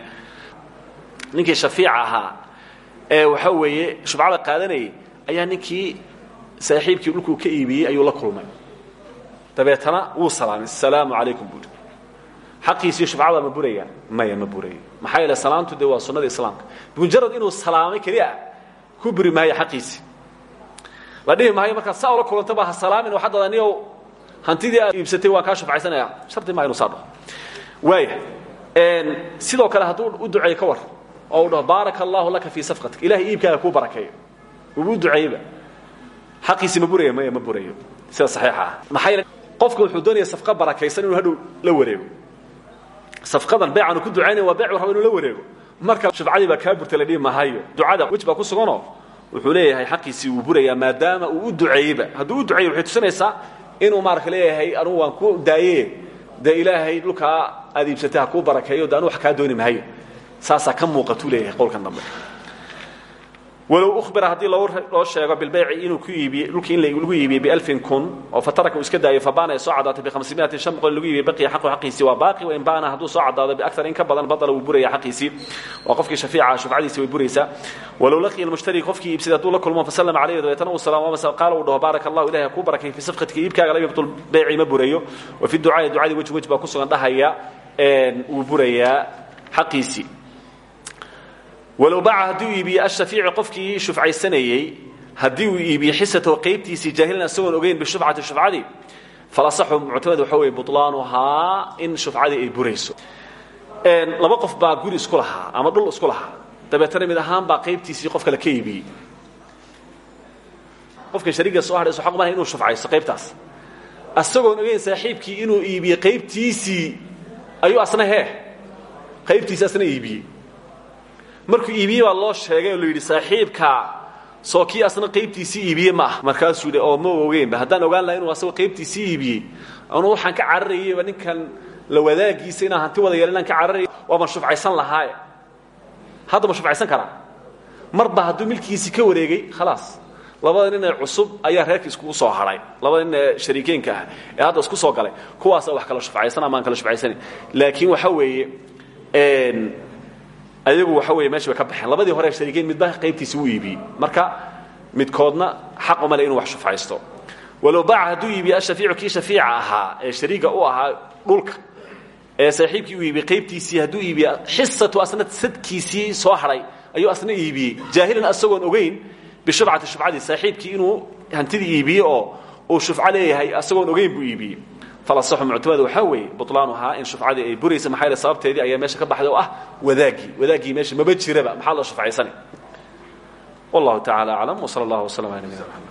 Ninkii shafiica ahaa ee waxa weeye shufcada qaadanayay ayaa ninkii saaxiibkii dhulkuu ka iibiyey ayuu la kulmay. Dabeetana wuu salaamay asalaamu calaykum buuri xaqiisii shufcada ma buraya? Maya ma burayo maxaa yeele salaamtu dee waa sunnada islaamka. Bimujarad inuu salaamay keli ah ku buri maayo xaqiisii la dhihi maayo markaa saa ula kulantaba ha salaamin waxaad dada niyow hantidii aad iibsatay waan kaa shufcaysanaya shardi maa inu saa dhaho. Waaya sidoo kale hadduu u duceeyo ka war oo u dhaho baaraka allahu laka fii safqatik. Ilahay iibkaaga kuu barakeeyo ubu duceeyeyba xaqiisi ma buraya maya ma burayo sida saxiixa ah. Maxaa yeele qofka wuxuu doonaya safqa barakaysan inuu hadhow la wareego. Safqadan beecaanu ku ducaynaya waa beec raba inuu la wareego. Marka shufcadii baa kaa burtay la dhihi mahayo ducada wej baa ku suganoo wuxuu leeyahay xaqiisii wuu burayaa maadaama uu u duceeyeyba hadduu u duceeyey waxay tusinaysaa inuu maaraka leeyahay anugu waan ku daaye dee ilaahay dhulkaa aad iibsatay ha kuu barakeeyo de anu wax kaa dooni mahayo. Saasaa ka muuqatuu leeyahay qowlkan dambe walow uhbira haddii loo sheego bilbayci inuu ku iibiye dhulkii in lagu iibiyey bialfin kun oo fataraka uu iska daayo fabaana ay soo caddaatay bihamsimiatin shan boqol lagu iibiyey baqiya xaqu xaqiisii waa baaqi wain baana hadduu soo caddaado biakar in ka badan badala wuu buraya xaqiisii waa qofkii shafiica shufcadiisii way buraysaa. Walow laqiya almushtari qofkii iibsaday hadduu la kulmo fasallama calayhi dabeetana uu salaamo mase qaala uu dhaho baaraka allahu ilahi ha kuu barakay fii safqatika iibkaaga lam yabtul bayci ma burayo wa fi ducaai ducadii wej wej baa ku sugan dhahaya wuu burayaa xaqiisii walow baca haddii uu iibiye ashaiici qofkii shufcaysanayey haddii uu iibiye xisatahu qaybtiisii jaahilan isagoon ogeyn bishufcati shufcadii falasaxu muctamad waxa weye bulaanuhaa in shufcadii ay burayso. Laba qof baa guri isku lahaa ama dhul isku lahaa. Dabeetana mid ahaan baa qaybtiisii qof kale ka iibiyey. Qofka shariiga soo hadhay so aq malaha inuu shufcayso qaybtaas isagoon ogeyn saaxiibkii inuu iibiye qaybtiisii ayuu asna hee? Qaybtiisii asna iibiyey markuu iibiyey baa loo sheegay oo la yidhi saaxiibkaa soo kii asna qaybtiisii iibiye ma ah markaasuu oo ma ogeynba haddaan ogaan laha inuu asagoo qaybtiisii iibiyey. Anuu waxaan ka cararayeyba ninkan la wadaagiisa inaan hanti wada yeelan inaan ka cararayay waaban shufcaysan lahaaye hadda ma shufcaysan karaa marba hadduu milkiisii ka wareegay khalaas. Labada nin ee cusub ayaa reerka iskugu soo haray. Labada nin ee shariikeenka ah ee hadda isku soo galay kuwaasa wax kala shufcaysan amaan kala shufcaysanin. Laakiin waxa weeye ayagu waxa weeye meesha way ka baxeen. Labadii hore shariikeyn midba qaybtiisi u iibiyey. Marka midkoodna xaq uma le inuu wax shufcaysto walow baaca hadduu iibiye ashafiicu kii shafiica ahaa ee shariiga u ahaa dhulka ee saaxiibkii u iibiyey qaybtiisii hadduu iibiye xisatu asna sadkiisii soo hadhay ayuu asna iibiyey. Jaahilan asagoon ogeyn bishufcati shufcadii saaxiibkii inuu hantidii iibiye oo uu shufco leeyahay asagoon ogeyn buu iibiyey falasaxu muctamada waxaa weeye butlaanuhaa in shufcadii ay buraysa maxaa sababteedii ayaa meesha ka baxday oo ah wadaagii wadaagii meesha maba jiraba maxaa loo shufcaysani wallahu tacala aclam wsala allah wslam ala nabina mxamed